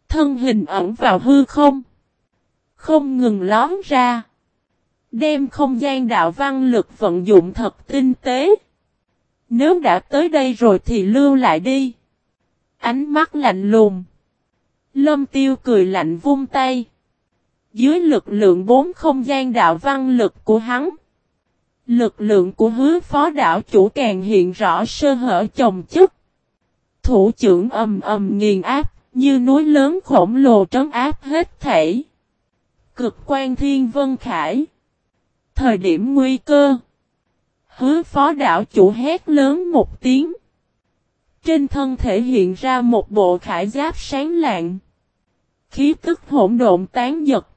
Thân hình ẩn vào hư không. Không ngừng lón ra. Đem không gian đạo văn lực vận dụng thật tinh tế. Nếu đã tới đây rồi thì lưu lại đi. Ánh mắt lạnh lùng. Lâm tiêu cười lạnh vung tay. Dưới lực lượng bốn không gian đạo văn lực của hắn. Lực lượng của hứa phó đảo chủ càng hiện rõ sơ hở chồng chất. Thủ trưởng ầm ầm nghiền áp, như núi lớn khổng lồ trấn áp hết thảy. Cực quan thiên vân khải. Thời điểm nguy cơ. Hứa phó đạo chủ hét lớn một tiếng. Trên thân thể hiện ra một bộ khải giáp sáng lạng. Khí tức hỗn độn tán giật.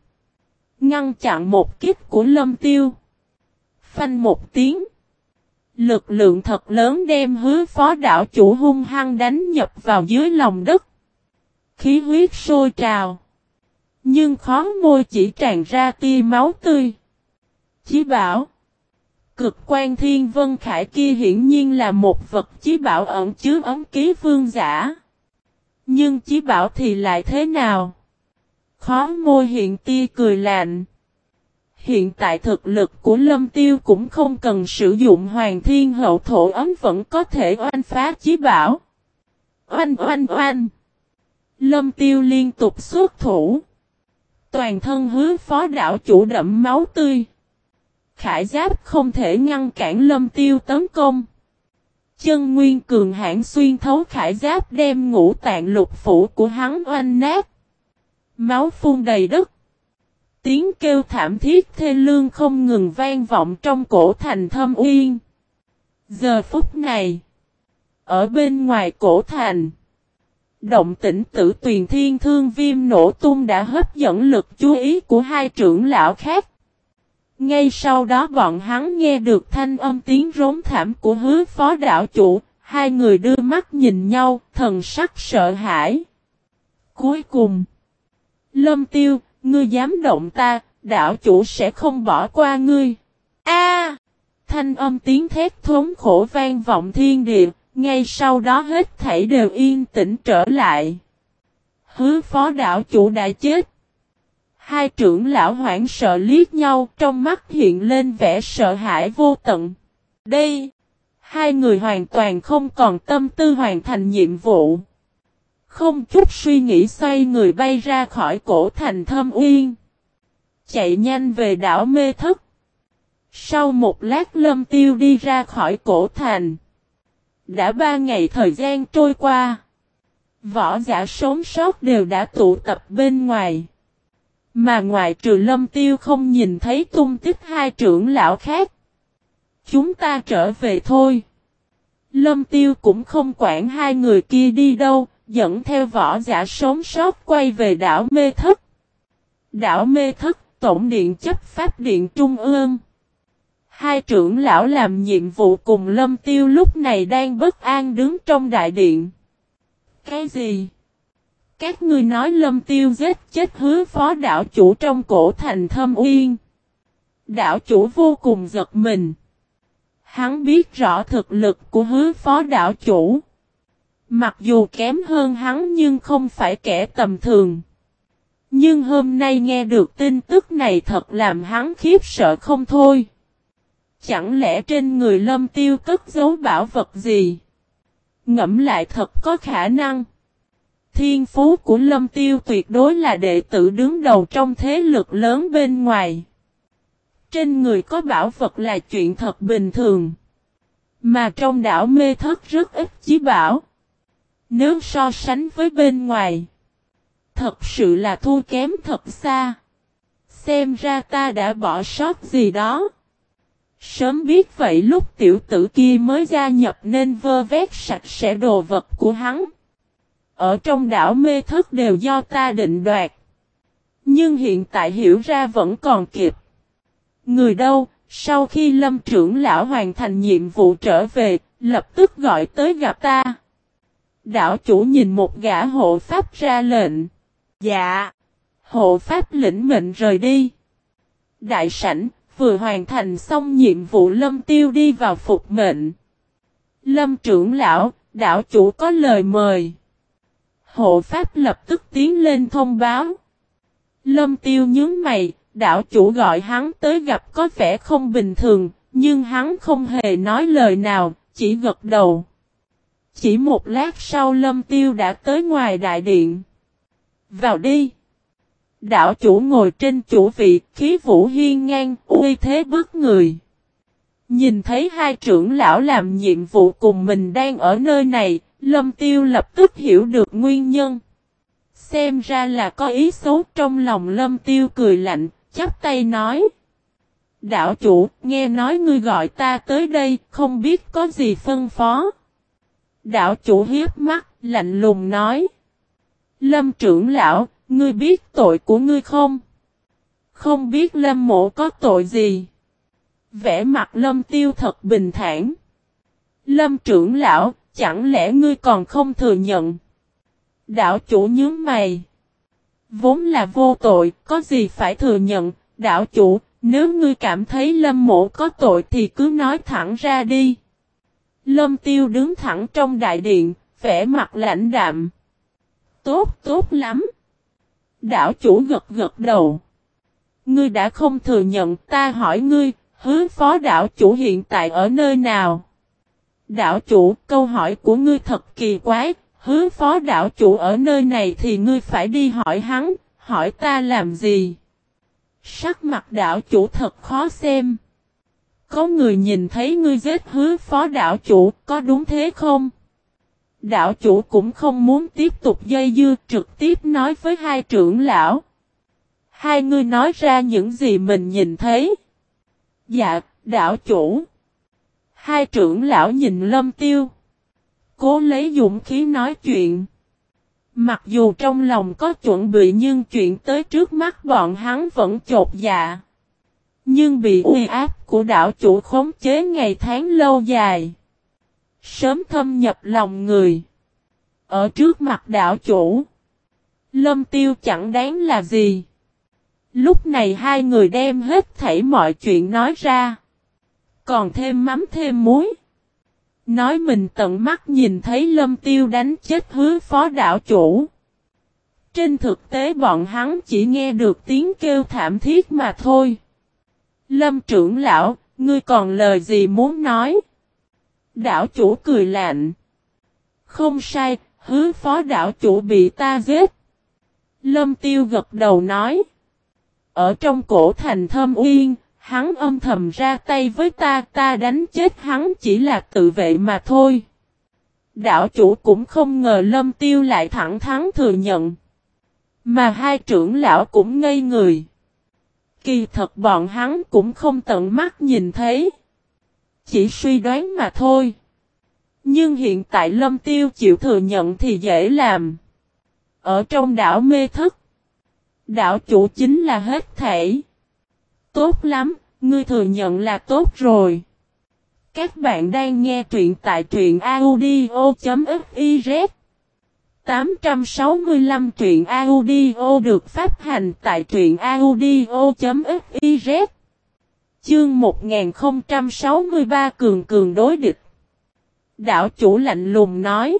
Ngăn chặn một kích của lâm tiêu. Phanh một tiếng. Lực lượng thật lớn đem hứa phó đảo chủ hung hăng đánh nhập vào dưới lòng đất. Khí huyết sôi trào. Nhưng khó môi chỉ tràn ra tia máu tươi. Chí bảo. Cực quan thiên vân khải kia hiển nhiên là một vật chí bảo ẩn chứa ấm ký vương giả. Nhưng chí bảo thì lại thế nào? Khó môi hiện tia cười lạnh. Hiện tại thực lực của Lâm Tiêu cũng không cần sử dụng Hoàng Thiên Hậu Thổ ấm vẫn có thể oanh phá chí bảo. Oanh oanh oanh. Lâm Tiêu liên tục xuất thủ. Toàn thân hứa phó đảo chủ đậm máu tươi. Khải giáp không thể ngăn cản Lâm Tiêu tấn công. Chân nguyên cường hãn xuyên thấu khải giáp đem ngũ tạng lục phủ của hắn oanh nát. Máu phun đầy đất. Tiếng kêu thảm thiết thê lương không ngừng vang vọng trong cổ thành thâm uyên. Giờ phút này, ở bên ngoài cổ thành, động tĩnh tử tuyền thiên thương viêm nổ tung đã hấp dẫn lực chú ý của hai trưởng lão khác. Ngay sau đó bọn hắn nghe được thanh âm tiếng rống thảm của hứa phó đạo chủ, hai người đưa mắt nhìn nhau, thần sắc sợ hãi. Cuối cùng, Lâm Tiêu, Ngươi dám động ta, đạo chủ sẽ không bỏ qua ngươi. A! thanh âm tiếng thét thống khổ vang vọng thiên địa, ngay sau đó hết thảy đều yên tĩnh trở lại. Hứa phó đạo chủ đã chết. Hai trưởng lão hoảng sợ liếc nhau, trong mắt hiện lên vẻ sợ hãi vô tận. Đây, hai người hoàn toàn không còn tâm tư hoàn thành nhiệm vụ. Không chút suy nghĩ xoay người bay ra khỏi cổ thành thâm uyên. Chạy nhanh về đảo mê Thất. Sau một lát lâm tiêu đi ra khỏi cổ thành. Đã ba ngày thời gian trôi qua. Võ giả sống sót đều đã tụ tập bên ngoài. Mà ngoài trừ lâm tiêu không nhìn thấy tung tích hai trưởng lão khác. Chúng ta trở về thôi. Lâm tiêu cũng không quản hai người kia đi đâu, dẫn theo võ giả sống sót quay về đảo Mê Thất. Đảo Mê Thất, Tổng điện chấp pháp điện Trung ương. Hai trưởng lão làm nhiệm vụ cùng Lâm Tiêu lúc này đang bất an đứng trong đại điện. Cái gì? Các ngươi nói Lâm Tiêu giết chết hứa phó đảo chủ trong cổ thành thâm uyên. Đảo chủ vô cùng giật mình. Hắn biết rõ thực lực của hứa phó đảo chủ. Mặc dù kém hơn hắn nhưng không phải kẻ tầm thường. Nhưng hôm nay nghe được tin tức này thật làm hắn khiếp sợ không thôi. Chẳng lẽ trên người lâm tiêu cất giấu bảo vật gì? Ngẫm lại thật có khả năng. Thiên phú của lâm tiêu tuyệt đối là đệ tử đứng đầu trong thế lực lớn bên ngoài. Trên người có bảo vật là chuyện thật bình thường. Mà trong đảo mê thất rất ít chí bảo. Nếu so sánh với bên ngoài, thật sự là thua kém thật xa. Xem ra ta đã bỏ sót gì đó. Sớm biết vậy lúc tiểu tử kia mới gia nhập nên vơ vét sạch sẽ đồ vật của hắn. Ở trong đảo mê thức đều do ta định đoạt. Nhưng hiện tại hiểu ra vẫn còn kịp. Người đâu, sau khi lâm trưởng lão hoàn thành nhiệm vụ trở về, lập tức gọi tới gặp ta. Đảo chủ nhìn một gã hộ pháp ra lệnh. Dạ. Hộ pháp lĩnh mệnh rời đi. Đại sảnh, vừa hoàn thành xong nhiệm vụ lâm tiêu đi vào phục mệnh. Lâm trưởng lão, đảo chủ có lời mời. Hộ pháp lập tức tiến lên thông báo. Lâm tiêu nhướng mày, đạo chủ gọi hắn tới gặp có vẻ không bình thường, nhưng hắn không hề nói lời nào, chỉ gật đầu. Chỉ một lát sau lâm tiêu đã tới ngoài đại điện. Vào đi. Đạo chủ ngồi trên chủ vị, khí vũ hiên ngang, uy thế bước người. Nhìn thấy hai trưởng lão làm nhiệm vụ cùng mình đang ở nơi này, lâm tiêu lập tức hiểu được nguyên nhân. Xem ra là có ý xấu trong lòng lâm tiêu cười lạnh, chắp tay nói. Đạo chủ, nghe nói ngươi gọi ta tới đây, không biết có gì phân phó. Đạo chủ hiếp mắt, lạnh lùng nói. Lâm trưởng lão, ngươi biết tội của ngươi không? Không biết lâm mộ có tội gì? Vẽ mặt lâm tiêu thật bình thản. Lâm trưởng lão, chẳng lẽ ngươi còn không thừa nhận? Đạo chủ nhớ mày. Vốn là vô tội, có gì phải thừa nhận, đạo chủ, nếu ngươi cảm thấy lâm mộ có tội thì cứ nói thẳng ra đi. Lâm tiêu đứng thẳng trong đại điện, vẻ mặt lãnh đạm. Tốt, tốt lắm. Đạo chủ gật gật đầu. Ngươi đã không thừa nhận ta hỏi ngươi, hứa phó đạo chủ hiện tại ở nơi nào? Đạo chủ, câu hỏi của ngươi thật kỳ quái, hứa phó đạo chủ ở nơi này thì ngươi phải đi hỏi hắn, hỏi ta làm gì? Sắc mặt đạo chủ thật khó xem. Có người nhìn thấy ngươi giết hứa phó đạo chủ, có đúng thế không? Đạo chủ cũng không muốn tiếp tục dây dưa trực tiếp nói với hai trưởng lão. Hai người nói ra những gì mình nhìn thấy. Dạ, đạo chủ. Hai trưởng lão nhìn lâm tiêu. Cố lấy dũng khí nói chuyện. Mặc dù trong lòng có chuẩn bị nhưng chuyện tới trước mắt bọn hắn vẫn chột dạ. Nhưng bị uy áp của đạo chủ khống chế ngày tháng lâu dài. Sớm thâm nhập lòng người. Ở trước mặt đạo chủ. Lâm tiêu chẳng đáng là gì. Lúc này hai người đem hết thảy mọi chuyện nói ra. Còn thêm mắm thêm muối. Nói mình tận mắt nhìn thấy lâm tiêu đánh chết hứa phó đạo chủ. Trên thực tế bọn hắn chỉ nghe được tiếng kêu thảm thiết mà thôi. Lâm trưởng lão, ngươi còn lời gì muốn nói? đảo chủ cười lạnh. Không sai, hứa phó đảo chủ bị ta giết. Lâm tiêu gật đầu nói. Ở trong cổ thành thâm uyên, hắn âm thầm ra tay với ta, ta đánh chết hắn chỉ là tự vệ mà thôi. đảo chủ cũng không ngờ lâm tiêu lại thẳng thắn thừa nhận. Mà hai trưởng lão cũng ngây người. Kỳ thật bọn hắn cũng không tận mắt nhìn thấy. Chỉ suy đoán mà thôi. Nhưng hiện tại lâm tiêu chịu thừa nhận thì dễ làm. Ở trong đảo mê thức. Đảo chủ chính là hết thể. Tốt lắm, ngươi thừa nhận là tốt rồi. Các bạn đang nghe truyện tại truyện audio.fif 865 truyện audio được phát hành tại truyện audio.fiz Chương 1063 Cường Cường đối địch Đạo chủ lạnh lùng nói,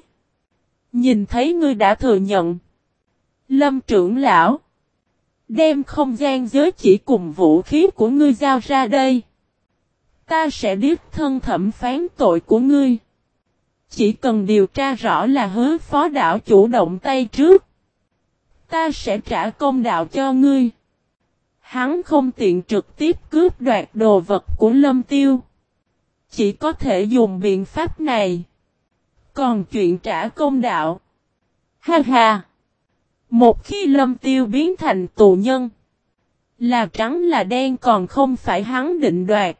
Nhìn thấy ngươi đã thừa nhận Lâm trưởng lão, Đem không gian giới chỉ cùng vũ khí của ngươi giao ra đây. Ta sẽ điếp thân thẩm phán tội của ngươi. Chỉ cần điều tra rõ là hứa phó đạo chủ động tay trước. Ta sẽ trả công đạo cho ngươi. Hắn không tiện trực tiếp cướp đoạt đồ vật của lâm tiêu. Chỉ có thể dùng biện pháp này. Còn chuyện trả công đạo. Ha ha. Một khi lâm tiêu biến thành tù nhân. Là trắng là đen còn không phải hắn định đoạt.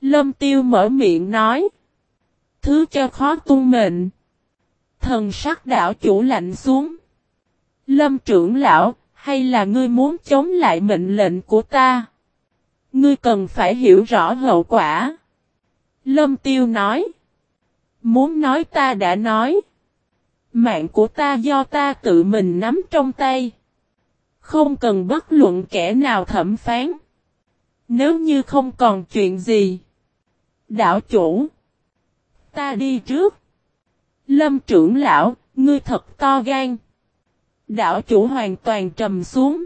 Lâm tiêu mở miệng nói. Thứ cho khó tuân mệnh. Thần sắc đạo chủ lạnh xuống. Lâm trưởng lão, hay là ngươi muốn chống lại mệnh lệnh của ta? Ngươi cần phải hiểu rõ hậu quả. Lâm tiêu nói. Muốn nói ta đã nói. Mạng của ta do ta tự mình nắm trong tay. Không cần bất luận kẻ nào thẩm phán. Nếu như không còn chuyện gì. Đạo chủ. Ta đi trước. Lâm trưởng lão, ngươi thật to gan. Đạo chủ hoàn toàn trầm xuống.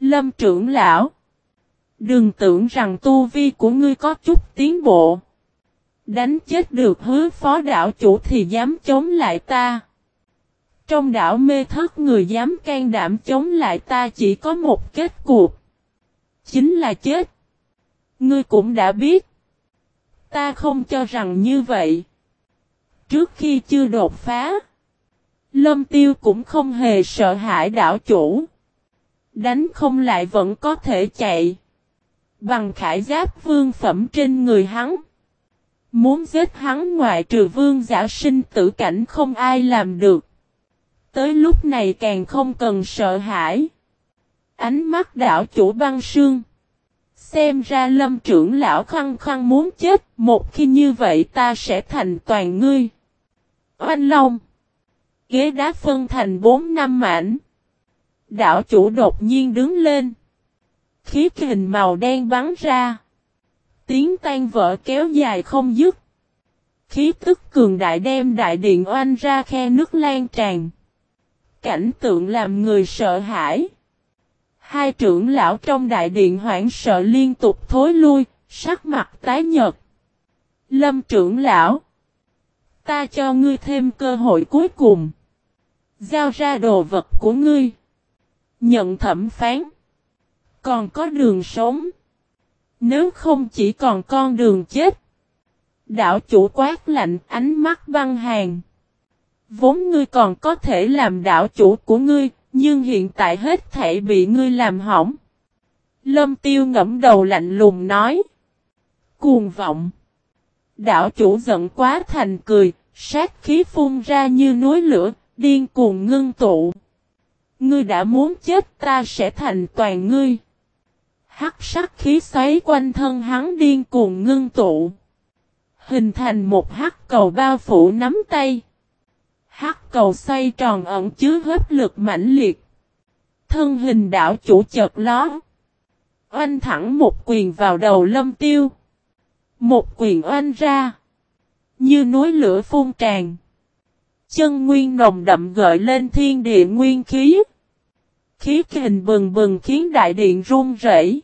Lâm trưởng lão. Đừng tưởng rằng tu vi của ngươi có chút tiến bộ. Đánh chết được hứa phó đạo chủ thì dám chống lại ta. Trong đảo mê thất người dám can đảm chống lại ta chỉ có một kết cuộc. Chính là chết. Ngươi cũng đã biết. Ta không cho rằng như vậy. Trước khi chưa đột phá. Lâm tiêu cũng không hề sợ hãi đảo chủ. Đánh không lại vẫn có thể chạy. Bằng khải giáp vương phẩm trên người hắn. Muốn giết hắn ngoại trừ vương giả sinh tử cảnh không ai làm được. Tới lúc này càng không cần sợ hãi. Ánh mắt đảo chủ băng sương. Xem ra lâm trưởng lão khăng khăng muốn chết, một khi như vậy ta sẽ thành toàn ngươi. Oanh Long Ghế đá phân thành bốn năm mảnh. đạo chủ đột nhiên đứng lên. Khí kình màu đen bắn ra. Tiếng tan vỡ kéo dài không dứt. Khí tức cường đại đem đại điện oanh ra khe nước lan tràn. Cảnh tượng làm người sợ hãi. Hai trưởng lão trong đại điện hoảng sợ liên tục thối lui, sắc mặt tái nhợt. Lâm trưởng lão. Ta cho ngươi thêm cơ hội cuối cùng. Giao ra đồ vật của ngươi. Nhận thẩm phán. Còn có đường sống. Nếu không chỉ còn con đường chết. Đạo chủ quát lạnh ánh mắt băng hàng. Vốn ngươi còn có thể làm đạo chủ của ngươi, nhưng hiện tại hết thể bị ngươi làm hỏng. Lâm tiêu ngẫm đầu lạnh lùng nói. Cuồng vọng. Đạo chủ giận quá thành cười, sát khí phun ra như núi lửa, điên cuồng ngưng tụ. Ngươi đã muốn chết ta sẽ thành toàn ngươi. Hắc sắc khí xoáy quanh thân hắn điên cuồng ngưng tụ. Hình thành một hắc cầu bao phủ nắm tay. Hắc cầu xoay tròn ẩn chứa hấp lực mãnh liệt. Thân hình đảo chủ chợt ló. Oanh thẳng một quyền vào đầu lâm tiêu. Một quyền oanh ra. Như núi lửa phun tràn. Chân nguyên nồng đậm gợi lên thiên địa nguyên khí. Khí kình bừng bừng khiến đại điện run rẩy.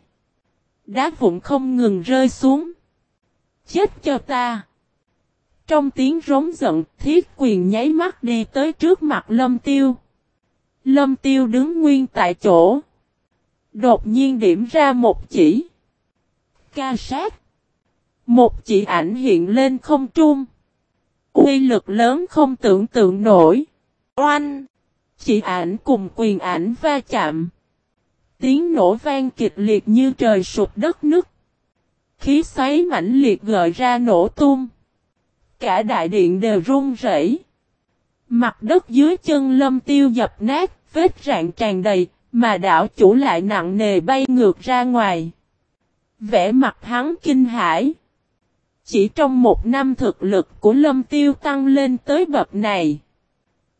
Đá vụn không ngừng rơi xuống. Chết cho ta. Trong tiếng rống giận, thiết quyền nháy mắt đi tới trước mặt lâm tiêu. Lâm tiêu đứng nguyên tại chỗ. Đột nhiên điểm ra một chỉ. Ca sát. Một chỉ ảnh hiện lên không trung. Uy lực lớn không tưởng tượng nổi. Oanh. Chỉ ảnh cùng quyền ảnh va chạm. Tiếng nổ vang kịch liệt như trời sụp đất nứt. Khí xoáy mãnh liệt gợi ra nổ tung. Cả đại điện đều run rẩy. Mặt đất dưới chân lâm tiêu dập nát, vết rạn tràn đầy, mà đảo chủ lại nặng nề bay ngược ra ngoài. Vẽ mặt hắn kinh hãi. Chỉ trong một năm thực lực của lâm tiêu tăng lên tới bậc này.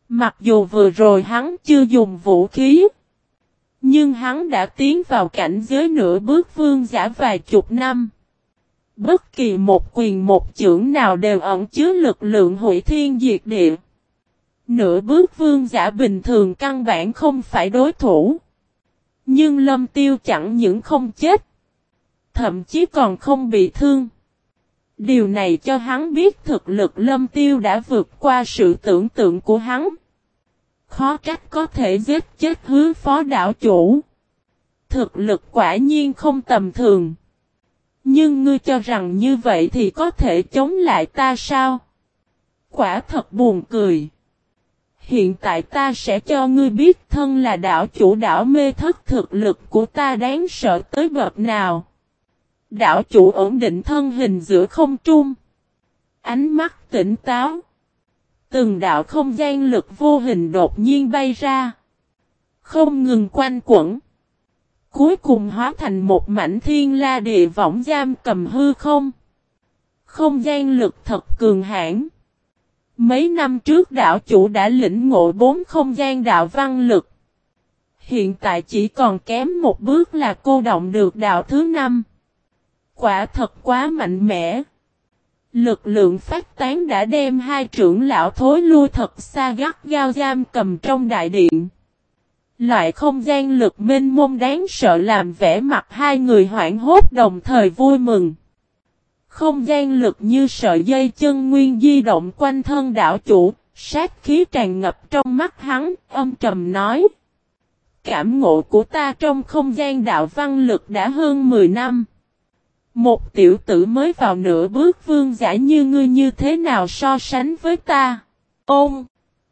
Mặc dù vừa rồi hắn chưa dùng vũ khí. Nhưng hắn đã tiến vào cảnh giới nửa bước vương giả vài chục năm. Bất kỳ một quyền một chưởng nào đều ẩn chứa lực lượng hủy thiên diệt địa. Nửa bước vương giả bình thường căn bản không phải đối thủ. Nhưng lâm tiêu chẳng những không chết. Thậm chí còn không bị thương. Điều này cho hắn biết thực lực lâm tiêu đã vượt qua sự tưởng tượng của hắn. Khó trách có thể giết chết hứa phó đảo chủ. Thực lực quả nhiên không tầm thường. Nhưng ngươi cho rằng như vậy thì có thể chống lại ta sao? Quả thật buồn cười. Hiện tại ta sẽ cho ngươi biết thân là đảo chủ đảo mê thất thực lực của ta đáng sợ tới bậc nào. Đạo chủ ổn định thân hình giữa không trung. Ánh mắt tỉnh táo. Từng đạo không gian lực vô hình đột nhiên bay ra. Không ngừng quanh quẩn. Cuối cùng hóa thành một mảnh thiên la địa võng giam cầm hư không. Không gian lực thật cường hãn. Mấy năm trước đạo chủ đã lĩnh ngộ bốn không gian đạo văn lực. Hiện tại chỉ còn kém một bước là cô động được đạo thứ năm. Quả thật quá mạnh mẽ. Lực lượng phát tán đã đem hai trưởng lão thối lui thật xa gắt gao giam cầm trong đại điện. Loại không gian lực minh mông đáng sợ làm vẻ mặt hai người hoảng hốt đồng thời vui mừng. Không gian lực như sợi dây chân nguyên di động quanh thân đảo chủ, sát khí tràn ngập trong mắt hắn, âm trầm nói. Cảm ngộ của ta trong không gian đạo văn lực đã hơn 10 năm. Một tiểu tử mới vào nửa bước vương giả như ngươi như thế nào so sánh với ta? Ôm!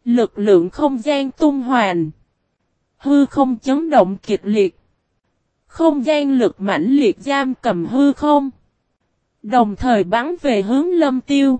Lực lượng không gian tung hoàn. Hư không chấn động kịch liệt. Không gian lực mãnh liệt giam cầm hư không. Đồng thời bắn về hướng lâm tiêu.